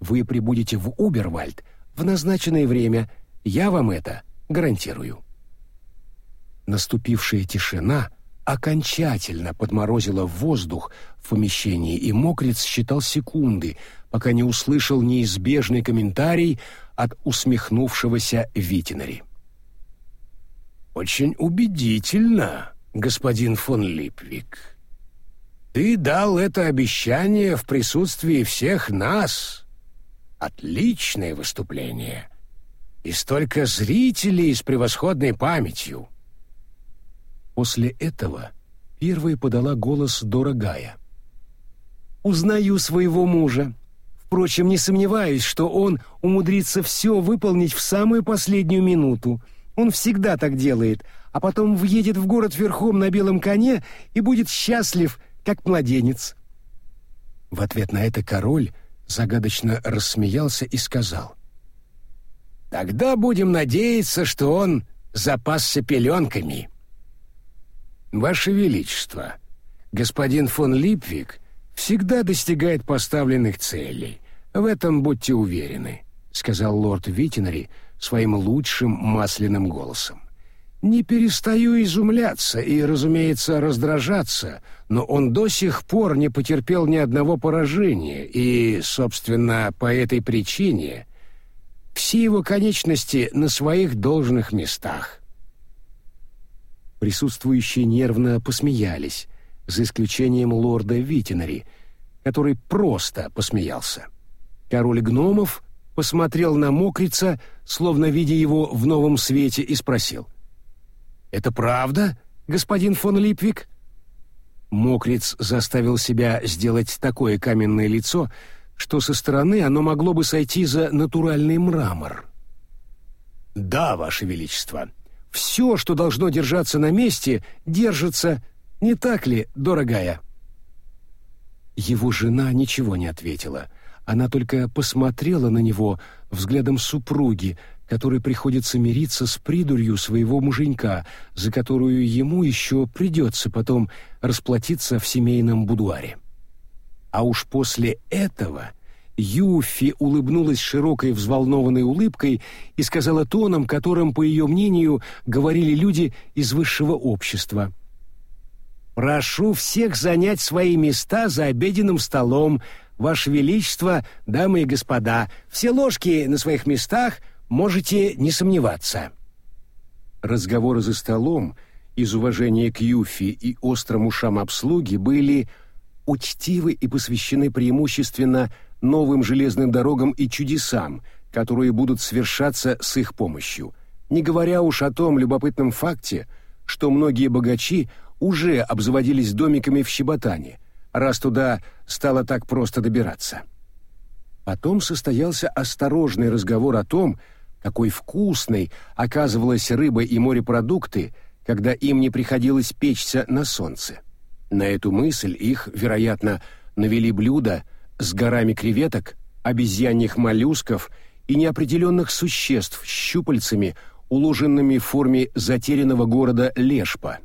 Вы прибудете в Убервальд в назначенное время, я вам это гарантирую. Наступившая тишина окончательно подморозила воздух в помещении, и мокрец считал секунды, пока не услышал неизбежный комментарий от усмехнувшегося Витинари. «Очень убедительно, господин фон Липвик. Ты дал это обещание в присутствии всех нас. Отличное выступление. И столько зрителей с превосходной памятью». После этого первой подала голос дорогая. «Узнаю своего мужа. Впрочем, не сомневаюсь, что он умудрится все выполнить в самую последнюю минуту. Он всегда так делает, а потом въедет в город верхом на белом коне и будет счастлив, как младенец». В ответ на это король загадочно рассмеялся и сказал. «Тогда будем надеяться, что он запасся пеленками». «Ваше Величество, господин фон Липвик всегда достигает поставленных целей. В этом будьте уверены», — сказал лорд Витинари своим лучшим масляным голосом. «Не перестаю изумляться и, разумеется, раздражаться, но он до сих пор не потерпел ни одного поражения, и, собственно, по этой причине все его конечности на своих должных местах». Присутствующие нервно посмеялись, за исключением лорда Витинари, который просто посмеялся. Король гномов посмотрел на мокрица, словно видя его в новом свете, и спросил. «Это правда, господин фон Липвик?» Мокриц заставил себя сделать такое каменное лицо, что со стороны оно могло бы сойти за натуральный мрамор. «Да, Ваше Величество, все, что должно держаться на месте, держится, не так ли, дорогая?» Его жена ничего не ответила. Она только посмотрела на него взглядом супруги, которой приходится мириться с придурью своего муженька, за которую ему еще придется потом расплатиться в семейном будуаре. А уж после этого Юфи улыбнулась широкой взволнованной улыбкой и сказала тоном, которым, по ее мнению, говорили люди из высшего общества — Прошу всех занять свои места за обеденным столом. Ваше Величество, дамы и господа, все ложки на своих местах, можете не сомневаться». Разговоры за столом из уважения к Юфи и острым ушам обслуги были учтивы и посвящены преимущественно новым железным дорогам и чудесам, которые будут свершаться с их помощью, не говоря уж о том любопытном факте, что многие богачи уже обзаводились домиками в Щеботане, раз туда стало так просто добираться. Потом состоялся осторожный разговор о том, какой вкусной оказывалась рыба и морепродукты, когда им не приходилось печься на солнце. На эту мысль их, вероятно, навели блюда с горами креветок, обезьяньих моллюсков и неопределенных существ с щупальцами, уложенными в форме затерянного города Лешпа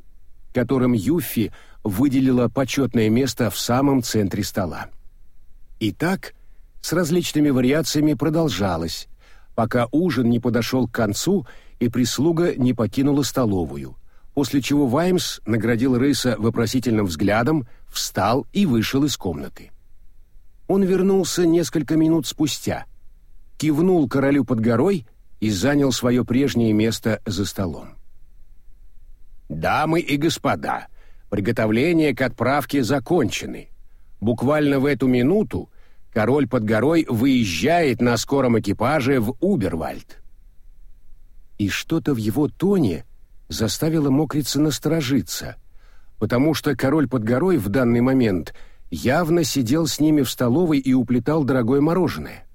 которым Юффи выделила почетное место в самом центре стола. И так с различными вариациями продолжалось, пока ужин не подошел к концу и прислуга не покинула столовую, после чего Ваймс наградил Рейса вопросительным взглядом, встал и вышел из комнаты. Он вернулся несколько минут спустя, кивнул королю под горой и занял свое прежнее место за столом. «Дамы и господа, приготовления к отправке закончены. Буквально в эту минуту король под горой выезжает на скором экипаже в Убервальд». И что-то в его тоне заставило мокрица насторожиться, потому что король под горой в данный момент явно сидел с ними в столовой и уплетал дорогое мороженое.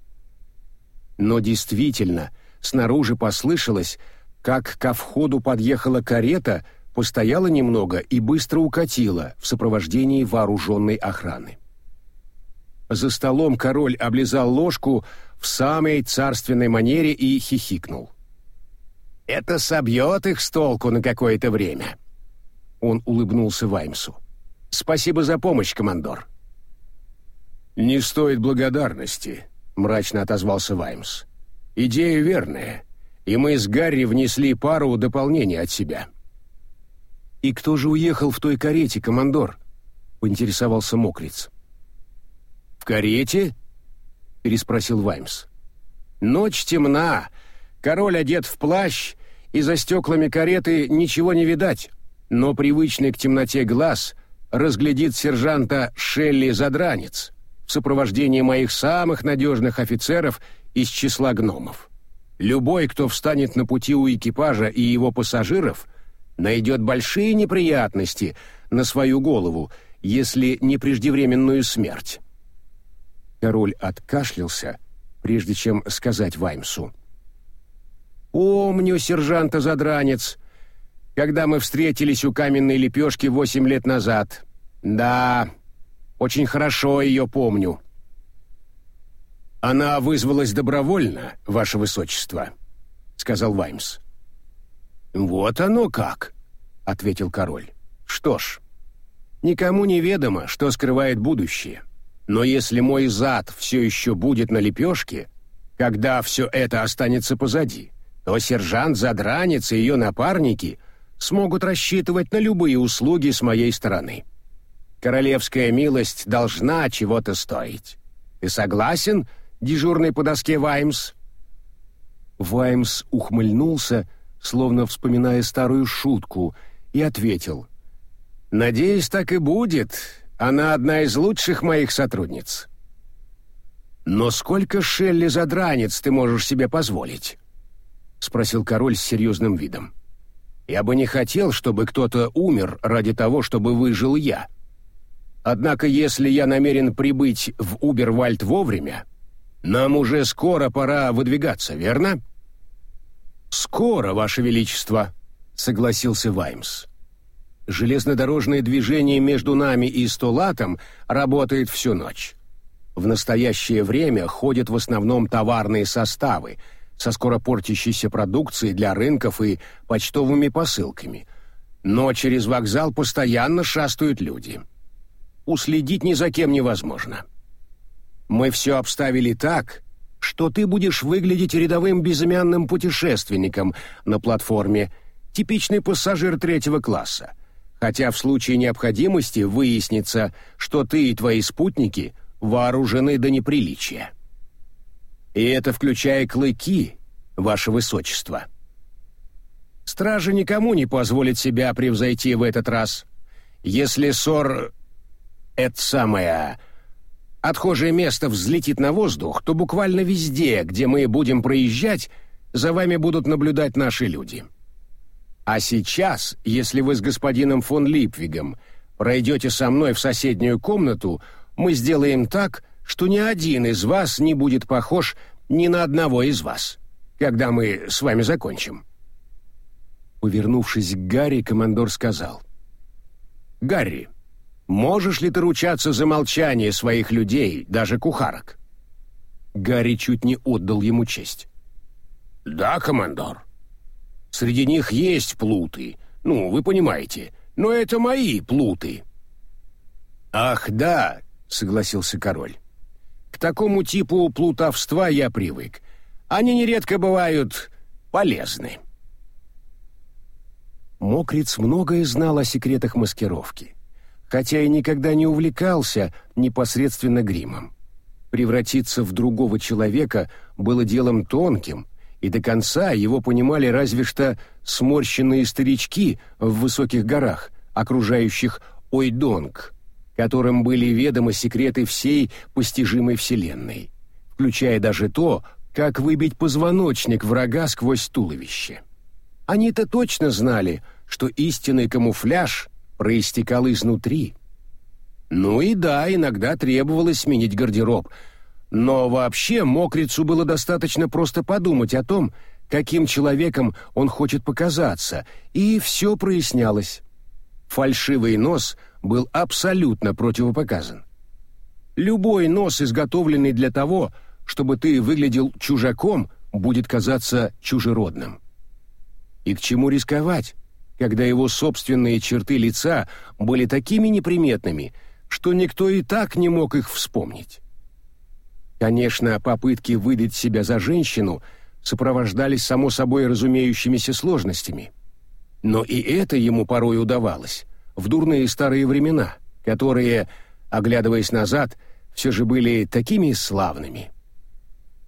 Но действительно, снаружи послышалось, как ко входу подъехала карета, постояла немного и быстро укатила в сопровождении вооруженной охраны. За столом король облизал ложку в самой царственной манере и хихикнул. «Это собьет их с толку на какое-то время». Он улыбнулся Ваймсу. «Спасибо за помощь, командор». «Не стоит благодарности», — мрачно отозвался Ваймс. «Идея верная, и мы с Гарри внесли пару дополнений от себя». «И кто же уехал в той карете, командор?» — поинтересовался Мокриц. «В карете?» — переспросил Ваймс. «Ночь темна, король одет в плащ, и за стеклами кареты ничего не видать, но привычный к темноте глаз разглядит сержанта Шелли Задранец в сопровождении моих самых надежных офицеров из числа гномов. Любой, кто встанет на пути у экипажа и его пассажиров, найдет большие неприятности на свою голову, если не преждевременную смерть. Король откашлялся, прежде чем сказать Ваймсу. «Помню, сержанта-задранец, когда мы встретились у каменной лепешки восемь лет назад. Да, очень хорошо ее помню. Она вызвалась добровольно, ваше высочество, сказал Ваймс. Вот оно как, ответил король. Что ж, никому не ведомо, что скрывает будущее. Но если мой зад все еще будет на лепешке, когда все это останется позади, то сержант-задранец и ее напарники смогут рассчитывать на любые услуги с моей стороны. Королевская милость должна чего-то стоить. Ты согласен, дежурный по доске Ваймс?» Ваймс ухмыльнулся, словно вспоминая старую шутку, и ответил. «Надеюсь, так и будет. Она одна из лучших моих сотрудниц». «Но сколько Шелли задранец ты можешь себе позволить?» — спросил король с серьезным видом. «Я бы не хотел, чтобы кто-то умер ради того, чтобы выжил я». Однако, если я намерен прибыть в Убервальд вовремя, нам уже скоро пора выдвигаться, верно? Скоро, ваше величество, согласился Ваймс. Железнодорожное движение между нами и Столатом работает всю ночь. В настоящее время ходят в основном товарные составы со скоропортящейся продукцией для рынков и почтовыми посылками. Но через вокзал постоянно шастают люди уследить ни за кем невозможно. Мы все обставили так, что ты будешь выглядеть рядовым безымянным путешественником на платформе, типичный пассажир третьего класса, хотя в случае необходимости выяснится, что ты и твои спутники вооружены до неприличия. И это включая клыки, ваше высочество. Стража никому не позволит себя превзойти в этот раз. Если ссор это самое отхожее место взлетит на воздух, то буквально везде, где мы будем проезжать, за вами будут наблюдать наши люди. А сейчас, если вы с господином фон Липвигом пройдете со мной в соседнюю комнату, мы сделаем так, что ни один из вас не будет похож ни на одного из вас, когда мы с вами закончим. Повернувшись к Гарри, командор сказал: "Гарри, Можешь ли ты ручаться за молчание своих людей, даже кухарок?» Гарри чуть не отдал ему честь. «Да, командор. Среди них есть плуты, ну, вы понимаете, но это мои плуты, «Ах, да», — согласился король. «К такому типу плутовства я привык. Они нередко бывают полезны». Мокриц многое знал о секретах маскировки, хотя и никогда не увлекался непосредственно гримом. Превратиться в другого человека было делом тонким, и до конца его понимали разве что сморщенные старички в высоких горах, окружающих Ойдонг, которым были ведомы секреты всей постижимой вселенной, включая даже то, как выбить позвоночник врага сквозь туловище. Они-то точно знали, что истинный камуфляж проистекал изнутри. Ну и да, иногда требовалось сменить гардероб, но вообще мокрицу было достаточно просто подумать о том, каким человеком он хочет показаться, и все прояснялось. Фальшивый нос был абсолютно противопоказан. Любой нос, изготовленный для того, чтобы ты выглядел чужаком, будет казаться чужеродным. И к чему рисковать, когда его собственные черты лица были такими неприметными, что никто и так не мог их вспомнить? Конечно, попытки выдать себя за женщину сопровождались само собой разумеющимися сложностями. Но и это ему порой удавалось, в дурные старые времена, которые, оглядываясь назад, все же были такими славными.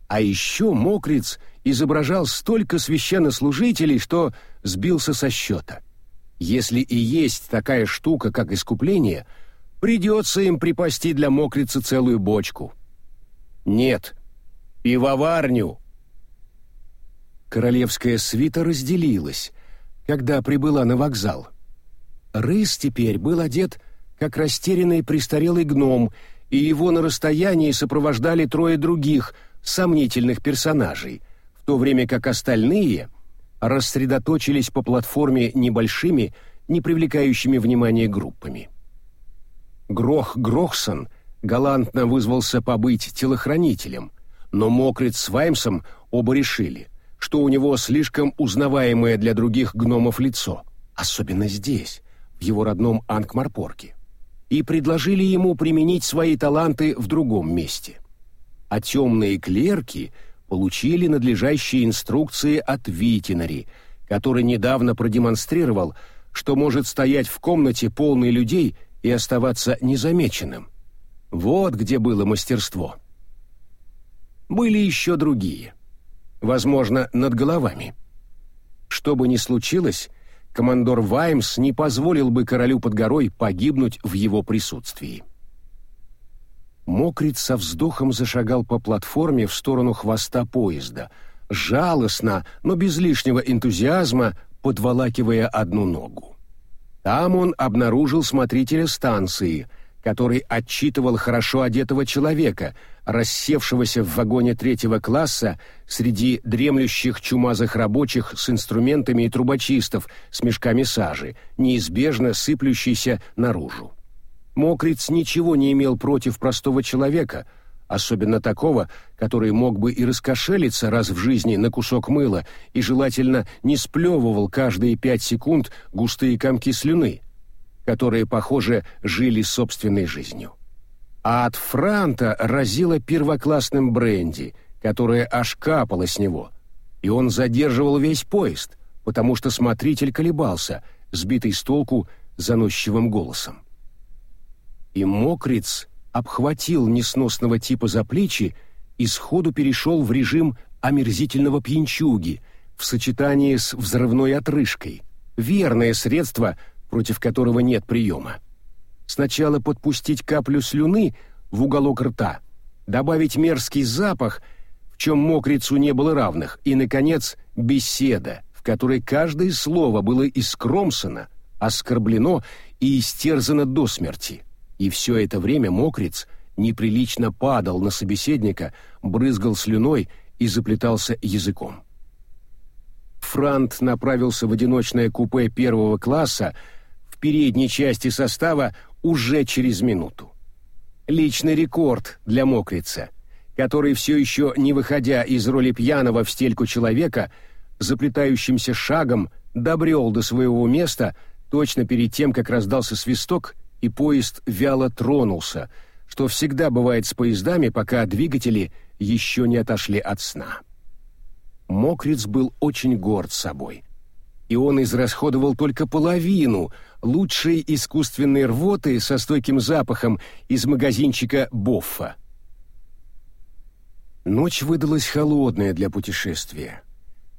А еще Мокриц изображал столько священнослужителей, что сбился со счета. Если и есть такая штука, как искупление, придется им припасти для Мокрица целую бочку. Нет, пивоварню. Королевская свита разделилась, когда прибыла на вокзал. Рыс теперь был одет, как растерянный престарелый гном, и его на расстоянии сопровождали трое других — сомнительных персонажей, в то время как остальные рассредоточились по платформе небольшими, не привлекающими внимания группами. Грох Грохсон галантно вызвался побыть телохранителем, но Мокрит с Ваймсом оба решили, что у него слишком узнаваемое для других гномов лицо, особенно здесь, в его родном Ангмарпорке, и предложили ему применить свои таланты в другом месте а темные клерки получили надлежащие инструкции от Витинари, который недавно продемонстрировал, что может стоять в комнате полной людей и оставаться незамеченным. Вот где было мастерство. Были еще другие. Возможно, над головами. Что бы ни случилось, командор Ваймс не позволил бы королю под горой погибнуть в его присутствии. Мокриц со вздохом зашагал по платформе в сторону хвоста поезда, жалостно, но без лишнего энтузиазма, подволакивая одну ногу. Там он обнаружил смотрителя станции, который отчитывал хорошо одетого человека, рассевшегося в вагоне третьего класса среди дремлющих чумазых рабочих с инструментами и трубочистов с мешками сажи, неизбежно сыплющейся наружу. Мокриц ничего не имел против простого человека, особенно такого, который мог бы и раскошелиться раз в жизни на кусок мыла и желательно не сплевывал каждые пять секунд густые комки слюны, которые, похоже, жили собственной жизнью. А от Франта разило первоклассным бренди, которое аж капало с него, и он задерживал весь поезд, потому что смотритель колебался, сбитый с толку заносчивым голосом и мокриц обхватил несносного типа за плечи и сходу перешел в режим омерзительного пьянчуги в сочетании с взрывной отрыжкой. Верное средство, против которого нет приема. Сначала подпустить каплю слюны в уголок рта, добавить мерзкий запах, в чем мокрицу не было равных, и, наконец, беседа, в которой каждое слово было искромсано, оскорблено и истерзано до смерти. И все это время мокриц неприлично падал на собеседника, брызгал слюной и заплетался языком. Франт направился в одиночное купе первого класса передней части состава уже через минуту. Личный рекорд для мокрица, который все еще не выходя из роли пьяного в стельку человека, заплетающимся шагом добрел до своего места точно перед тем, как раздался свисток и поезд вяло тронулся, что всегда бывает с поездами, пока двигатели еще не отошли от сна. Мокриц был очень горд собой, и он израсходовал только половину лучшей искусственной рвоты со стойким запахом из магазинчика «Боффа». Ночь выдалась холодная для путешествия.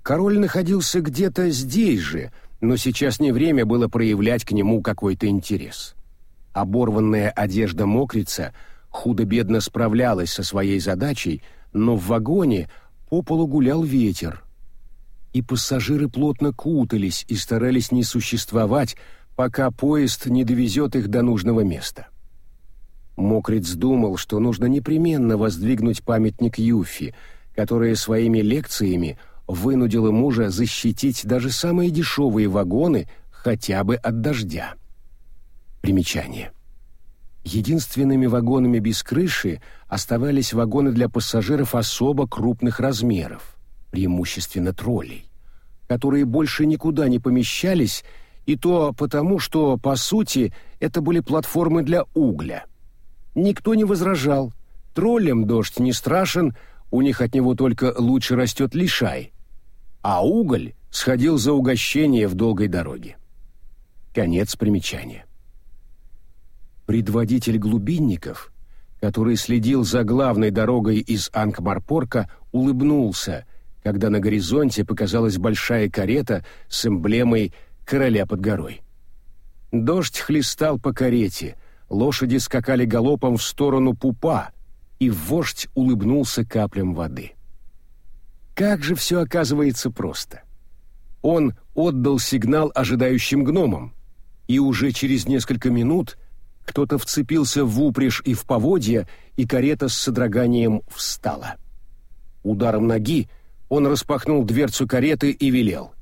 Король находился где-то здесь же, но сейчас не время было проявлять к нему какой-то интерес. Оборванная одежда мокрица худо-бедно справлялась со своей задачей, но в вагоне по полу гулял ветер. И пассажиры плотно кутались и старались не существовать, пока поезд не довезет их до нужного места. Мокриц думал, что нужно непременно воздвигнуть памятник Юфи, которая своими лекциями вынудила мужа защитить даже самые дешевые вагоны хотя бы от дождя. Примечание. Единственными вагонами без крыши оставались вагоны для пассажиров особо крупных размеров, преимущественно троллей, которые больше никуда не помещались, и то потому, что, по сути, это были платформы для угля – Никто не возражал. Троллям дождь не страшен, у них от него только лучше растет лишай. А уголь сходил за угощение в долгой дороге. Конец примечания. Предводитель глубинников, который следил за главной дорогой из Анкмарпорка, улыбнулся, когда на горизонте показалась большая карета с эмблемой короля под горой. Дождь хлестал по карете, лошади скакали галопом в сторону пупа, и вождь улыбнулся каплям воды. Как же все оказывается просто. Он отдал сигнал ожидающим гномам, и уже через несколько минут кто-то вцепился в упряжь и в поводья, и карета с содроганием встала. Ударом ноги он распахнул дверцу кареты и велел.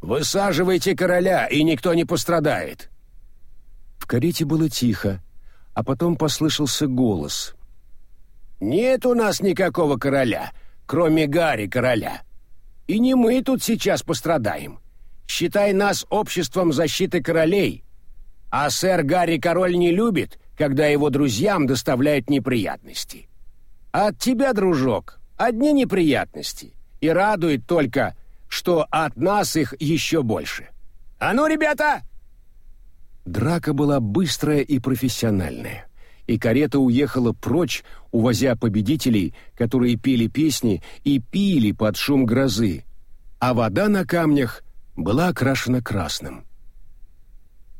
«Высаживайте короля, и никто не пострадает!» В карете было тихо, а потом послышался голос. «Нет у нас никакого короля, кроме Гарри короля. И не мы тут сейчас пострадаем. Считай нас обществом защиты королей. А сэр Гарри король не любит, когда его друзьям доставляют неприятности. от тебя, дружок, одни неприятности. И радует только, что от нас их еще больше. А ну, ребята, Драка была быстрая и профессиональная, и карета уехала прочь, увозя победителей, которые пели песни и пили под шум грозы, а вода на камнях была окрашена красным.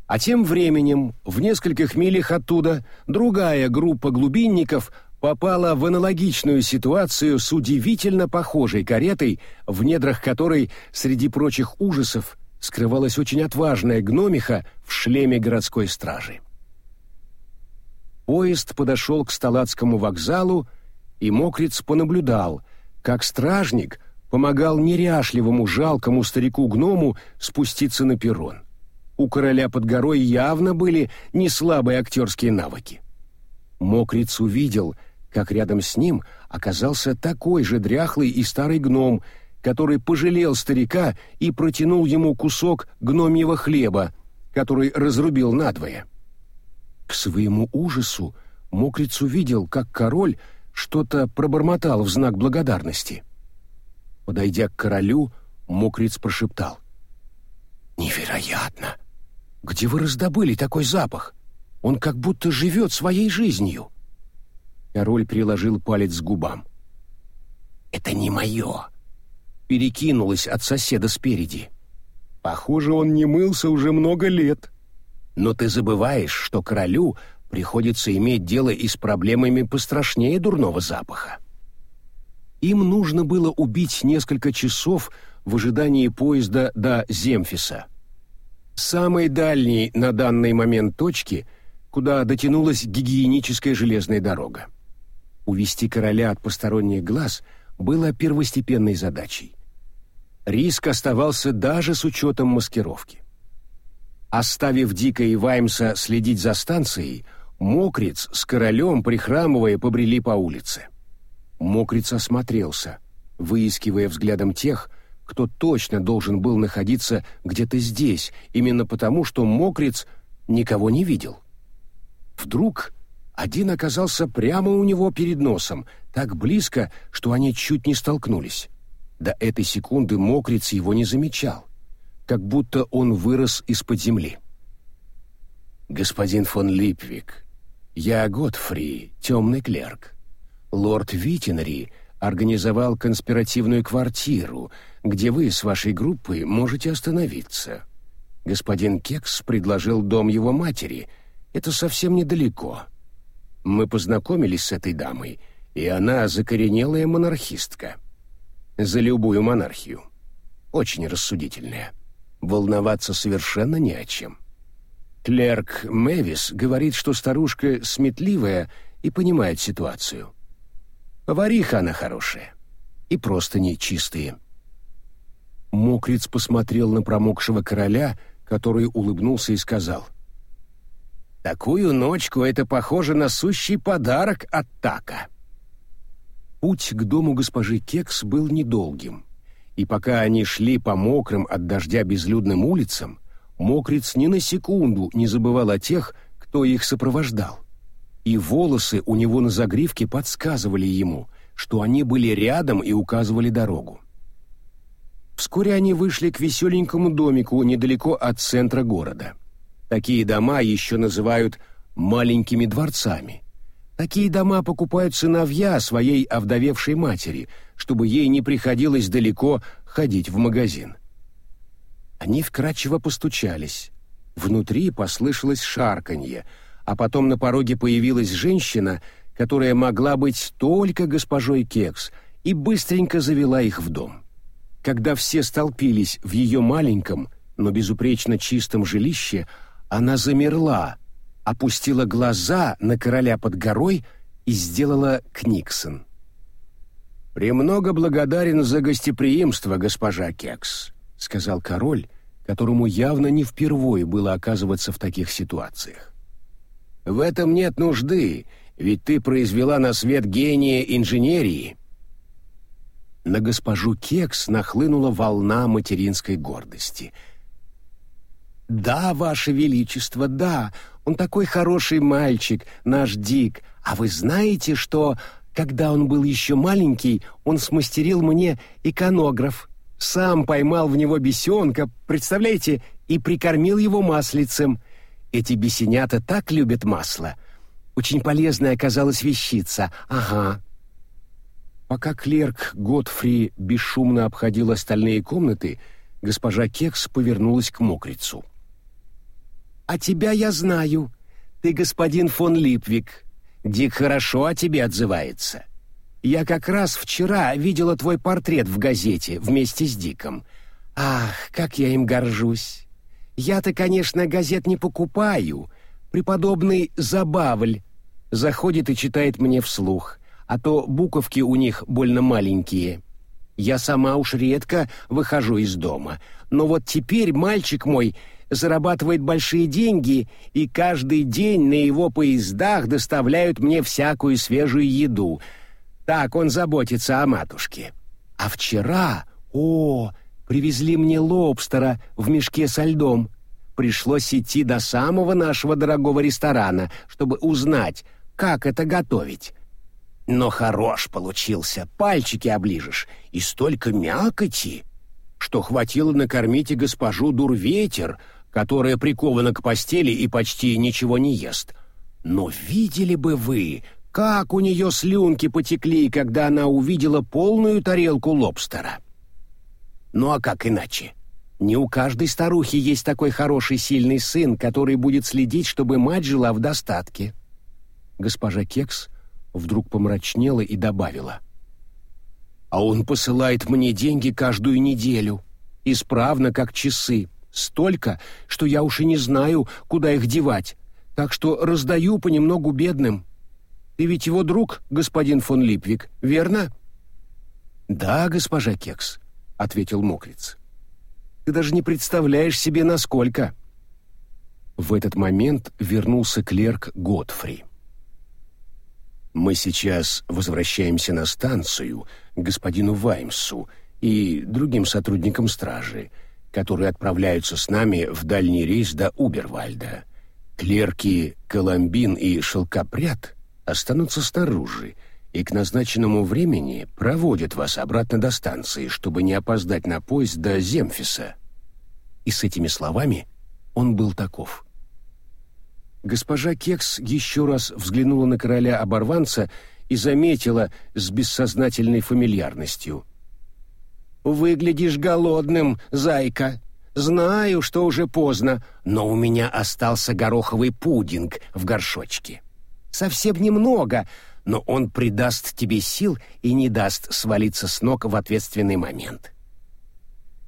А тем временем, в нескольких милях оттуда, другая группа глубинников попала в аналогичную ситуацию с удивительно похожей каретой, в недрах которой, среди прочих ужасов, скрывалась очень отважная гномиха в шлеме городской стражи. Поезд подошел к Сталацкому вокзалу, и Мокриц понаблюдал, как стражник помогал неряшливому жалкому старику-гному спуститься на перрон. У короля под горой явно были не слабые актерские навыки. Мокриц увидел, как рядом с ним оказался такой же дряхлый и старый гном — который пожалел старика и протянул ему кусок гномьего хлеба, который разрубил надвое. К своему ужасу Мокриц увидел, как король что-то пробормотал в знак благодарности. Подойдя к королю, Мокриц прошептал. «Невероятно! Где вы раздобыли такой запах? Он как будто живет своей жизнью!» Король приложил палец к губам. «Это не мое перекинулась от соседа спереди. Похоже, он не мылся уже много лет. Но ты забываешь, что королю приходится иметь дело и с проблемами пострашнее дурного запаха. Им нужно было убить несколько часов в ожидании поезда до Земфиса. Самой дальней на данный момент точки, куда дотянулась гигиеническая железная дорога. Увести короля от посторонних глаз — было первостепенной задачей. Риск оставался даже с учетом маскировки. Оставив Дика и Ваймса следить за станцией, Мокриц с королем, прихрамывая, побрели по улице. Мокриц осмотрелся, выискивая взглядом тех, кто точно должен был находиться где-то здесь, именно потому, что Мокриц никого не видел. Вдруг один оказался прямо у него перед носом, так близко, что они чуть не столкнулись. До этой секунды мокриц его не замечал, как будто он вырос из-под земли. «Господин фон Липвик, я Готфри, темный клерк. Лорд Витинри организовал конспиративную квартиру, где вы с вашей группой можете остановиться. Господин Кекс предложил дом его матери. Это совсем недалеко. Мы познакомились с этой дамой, и она закоренелая монархистка. За любую монархию. Очень рассудительная. Волноваться совершенно не о чем. Клерк Мэвис говорит, что старушка сметливая и понимает ситуацию. Повариха она хорошая. И просто нечистые. Мокриц посмотрел на промокшего короля, который улыбнулся и сказал. «Такую ночку это похоже на сущий подарок от Така». Путь к дому госпожи Кекс был недолгим, и пока они шли по мокрым от дождя безлюдным улицам, Мокриц ни на секунду не забывал о тех, кто их сопровождал. И волосы у него на загривке подсказывали ему, что они были рядом и указывали дорогу. Вскоре они вышли к веселенькому домику недалеко от центра города. Такие дома еще называют «маленькими дворцами». Такие дома покупают сыновья своей овдовевшей матери, чтобы ей не приходилось далеко ходить в магазин. Они вкрадчиво постучались. Внутри послышалось шарканье, а потом на пороге появилась женщина, которая могла быть только госпожой Кекс, и быстренько завела их в дом. Когда все столпились в ее маленьком, но безупречно чистом жилище, она замерла, опустила глаза на короля под горой и сделала книксон. «Премного благодарен за гостеприимство, госпожа Кекс», — сказал король, которому явно не впервые было оказываться в таких ситуациях. «В этом нет нужды, ведь ты произвела на свет гения инженерии». На госпожу Кекс нахлынула волна материнской гордости. «Да, ваше величество, да, он такой хороший мальчик, наш Дик. А вы знаете, что, когда он был еще маленький, он смастерил мне иконограф? Сам поймал в него бесенка, представляете, и прикормил его маслицем. Эти бесенята так любят масло. Очень полезная оказалась вещица, ага». Пока клерк Готфри бесшумно обходил остальные комнаты, госпожа Кекс повернулась к мокрицу. «А тебя я знаю. Ты господин фон Липвик. Дик хорошо о тебе отзывается. Я как раз вчера видела твой портрет в газете вместе с Диком. Ах, как я им горжусь. Я-то, конечно, газет не покупаю. Преподобный Забавль заходит и читает мне вслух а то буковки у них больно маленькие. Я сама уж редко выхожу из дома, но вот теперь мальчик мой зарабатывает большие деньги, и каждый день на его поездах доставляют мне всякую свежую еду. Так он заботится о матушке. А вчера, о, привезли мне лобстера в мешке со льдом. Пришлось идти до самого нашего дорогого ресторана, чтобы узнать, как это готовить. Но хорош получился, пальчики оближешь, и столько мякоти, что хватило накормить и госпожу Дурветер, которая прикована к постели и почти ничего не ест. Но видели бы вы, как у нее слюнки потекли, когда она увидела полную тарелку лобстера. Ну а как иначе? Не у каждой старухи есть такой хороший сильный сын, который будет следить, чтобы мать жила в достатке. Госпожа Кекс вдруг помрачнела и добавила. «А он посылает мне деньги каждую неделю, исправно, как часы, столько, что я уж и не знаю, куда их девать, так что раздаю понемногу бедным. Ты ведь его друг, господин фон Липвик, верно?» «Да, госпожа Кекс», — ответил Мокриц. «Ты даже не представляешь себе, насколько». В этот момент вернулся клерк Готфри. Мы сейчас возвращаемся на станцию к господину Ваймсу и другим сотрудникам стражи, которые отправляются с нами в дальний рейс до Убервальда. Клерки Коломбин и Шелкопряд останутся снаружи и к назначенному времени проводят вас обратно до станции, чтобы не опоздать на поезд до Земфиса. И с этими словами он был таков. Госпожа Кекс еще раз взглянула на короля-оборванца и заметила с бессознательной фамильярностью. «Выглядишь голодным, зайка. Знаю, что уже поздно, но у меня остался гороховый пудинг в горшочке. Совсем немного, но он придаст тебе сил и не даст свалиться с ног в ответственный момент».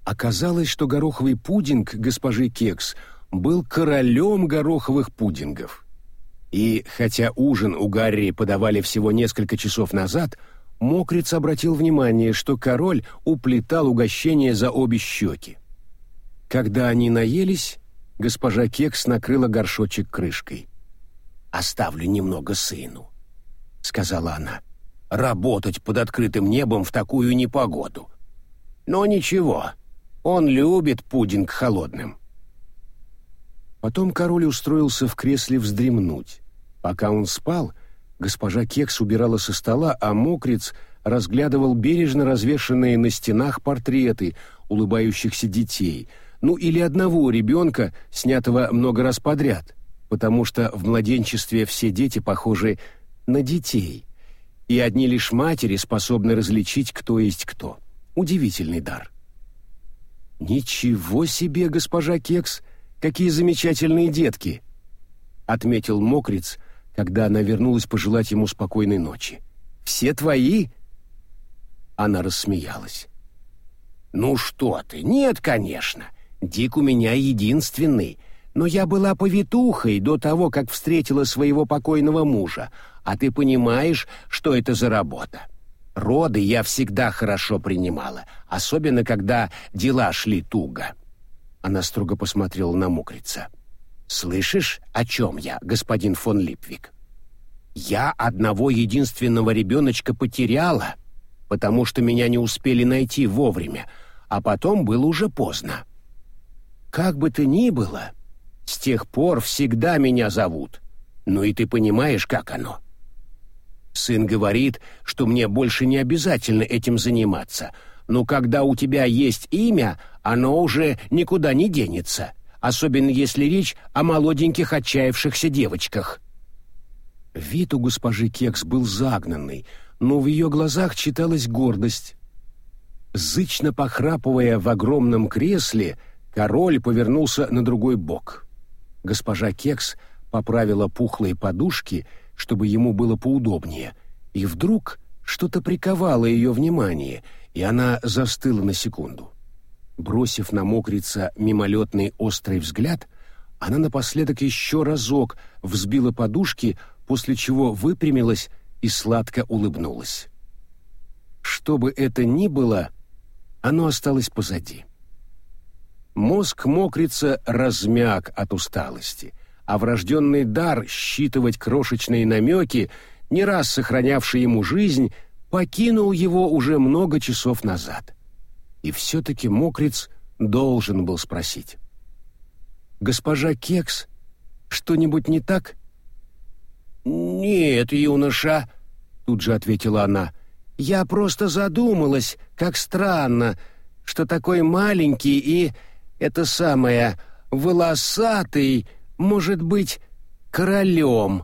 Оказалось, что гороховый пудинг госпожи Кекс был королем гороховых пудингов. И хотя ужин у Гарри подавали всего несколько часов назад, Мокриц обратил внимание, что король уплетал угощение за обе щеки. Когда они наелись, госпожа Кекс накрыла горшочек крышкой. «Оставлю немного сыну», — сказала она. «Работать под открытым небом в такую непогоду. Но ничего, он любит пудинг холодным». Потом король устроился в кресле вздремнуть. Пока он спал, госпожа Кекс убирала со стола, а мокриц разглядывал бережно развешанные на стенах портреты улыбающихся детей, ну или одного ребенка, снятого много раз подряд, потому что в младенчестве все дети похожи на детей, и одни лишь матери способны различить, кто есть кто. Удивительный дар. «Ничего себе, госпожа Кекс!» Какие замечательные детки!» — отметил Мокриц, когда она вернулась пожелать ему спокойной ночи. «Все твои?» Она рассмеялась. «Ну что ты, нет, конечно. Дик у меня единственный. Но я была повитухой до того, как встретила своего покойного мужа, а ты понимаешь, что это за работа. Роды я всегда хорошо принимала, особенно когда дела шли туго». Она строго посмотрела на мокрица. «Слышишь, о чем я, господин фон Липвик? Я одного единственного ребеночка потеряла, потому что меня не успели найти вовремя, а потом было уже поздно. Как бы то ни было, с тех пор всегда меня зовут. Ну и ты понимаешь, как оно?» Сын говорит, что мне больше не обязательно этим заниматься — но когда у тебя есть имя, оно уже никуда не денется, особенно если речь о молоденьких отчаявшихся девочках. Вид у госпожи Кекс был загнанный, но в ее глазах читалась гордость. Зычно похрапывая в огромном кресле, король повернулся на другой бок. Госпожа Кекс поправила пухлые подушки, чтобы ему было поудобнее, и вдруг что-то приковало ее внимание — и она застыла на секунду. Бросив на мокрица мимолетный острый взгляд, она напоследок еще разок взбила подушки, после чего выпрямилась и сладко улыбнулась. Что бы это ни было, оно осталось позади. Мозг мокрица размяк от усталости, а врожденный дар считывать крошечные намеки, не раз сохранявший ему жизнь, покинул его уже много часов назад. И все-таки Мокриц должен был спросить. «Госпожа Кекс, что-нибудь не так?» «Нет, юноша», — тут же ответила она. «Я просто задумалась, как странно, что такой маленький и, это самое, волосатый, может быть, королем.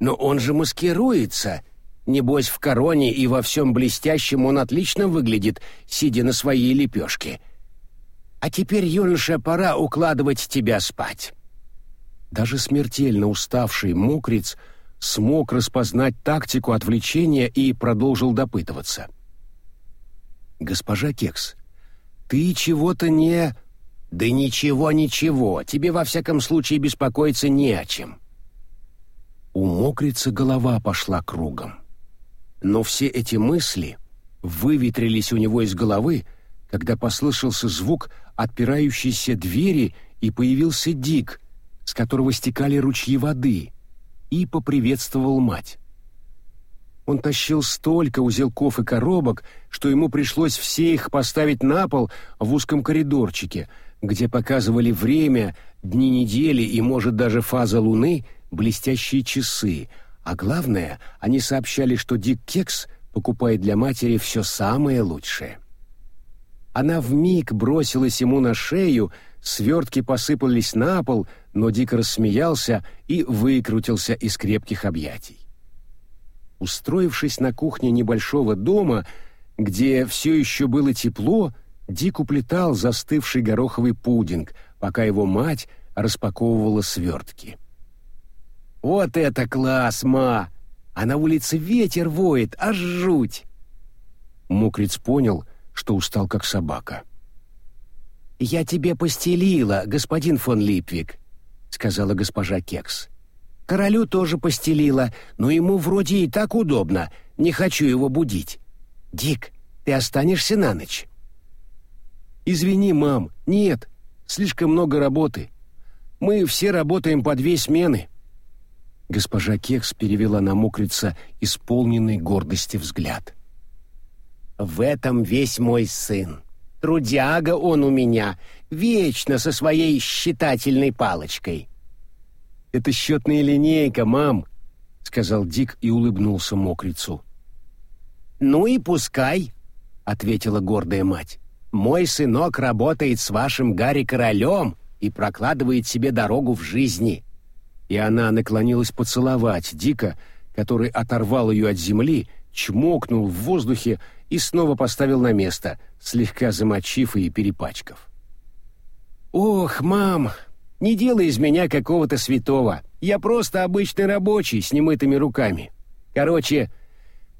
Но он же маскируется» Небось, в короне и во всем блестящем он отлично выглядит, сидя на своей лепешке. А теперь, юноша, пора укладывать тебя спать». Даже смертельно уставший мокриц смог распознать тактику отвлечения и продолжил допытываться. «Госпожа Кекс, ты чего-то не...» «Да ничего, ничего, тебе во всяком случае беспокоиться не о чем». У мокрица голова пошла кругом. Но все эти мысли выветрились у него из головы, когда послышался звук отпирающейся двери и появился Дик, с которого стекали ручьи воды, и поприветствовал мать. Он тащил столько узелков и коробок, что ему пришлось все их поставить на пол в узком коридорчике, где показывали время, дни недели и, может, даже фаза Луны, блестящие часы, а главное, они сообщали, что Дик Кекс покупает для матери все самое лучшее. Она вмиг бросилась ему на шею, свертки посыпались на пол, но Дик рассмеялся и выкрутился из крепких объятий. Устроившись на кухне небольшого дома, где все еще было тепло, Дик уплетал застывший гороховый пудинг, пока его мать распаковывала свертки. «Вот это класс, ма! А на улице ветер воет, аж жуть!» Мокриц понял, что устал как собака. «Я тебе постелила, господин фон Липвик», — сказала госпожа Кекс. «Королю тоже постелила, но ему вроде и так удобно, не хочу его будить. Дик, ты останешься на ночь?» «Извини, мам, нет, слишком много работы. Мы все работаем по две смены». Госпожа Кекс перевела на мокрица исполненный гордости взгляд. «В этом весь мой сын. Трудяга он у меня, вечно со своей считательной палочкой». «Это счетная линейка, мам», — сказал Дик и улыбнулся мокрицу. «Ну и пускай», — ответила гордая мать. «Мой сынок работает с вашим Гарри Королем и прокладывает себе дорогу в жизни и она наклонилась поцеловать Дика, который оторвал ее от земли, чмокнул в воздухе и снова поставил на место, слегка замочив и перепачкав. «Ох, мам, не делай из меня какого-то святого. Я просто обычный рабочий с немытыми руками. Короче,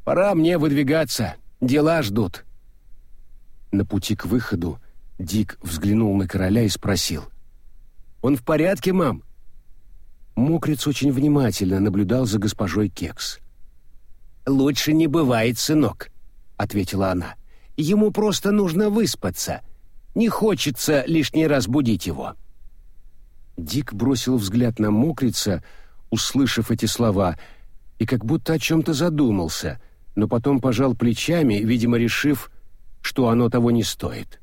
пора мне выдвигаться, дела ждут». На пути к выходу Дик взглянул на короля и спросил. «Он в порядке, мам?» Мокриц очень внимательно наблюдал за госпожой Кекс. «Лучше не бывает, сынок», — ответила она. «Ему просто нужно выспаться. Не хочется лишний раз будить его». Дик бросил взгляд на Мокрица, услышав эти слова, и как будто о чем-то задумался, но потом пожал плечами, видимо, решив, что оно того не стоит.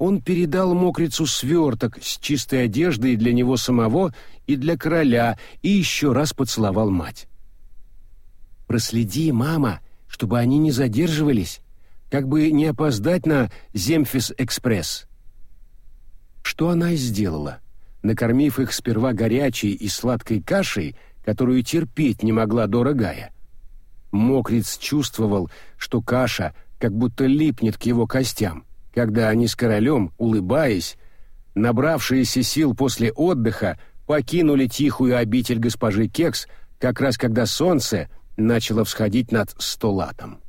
Он передал мокрицу сверток с чистой одеждой для него самого и для короля и еще раз поцеловал мать. «Проследи, мама, чтобы они не задерживались, как бы не опоздать на Земфис-экспресс». Что она и сделала, накормив их сперва горячей и сладкой кашей, которую терпеть не могла дорогая. Мокриц чувствовал, что каша как будто липнет к его костям, когда они с королем, улыбаясь, набравшиеся сил после отдыха, покинули тихую обитель госпожи Кекс, как раз когда солнце начало всходить над столатом.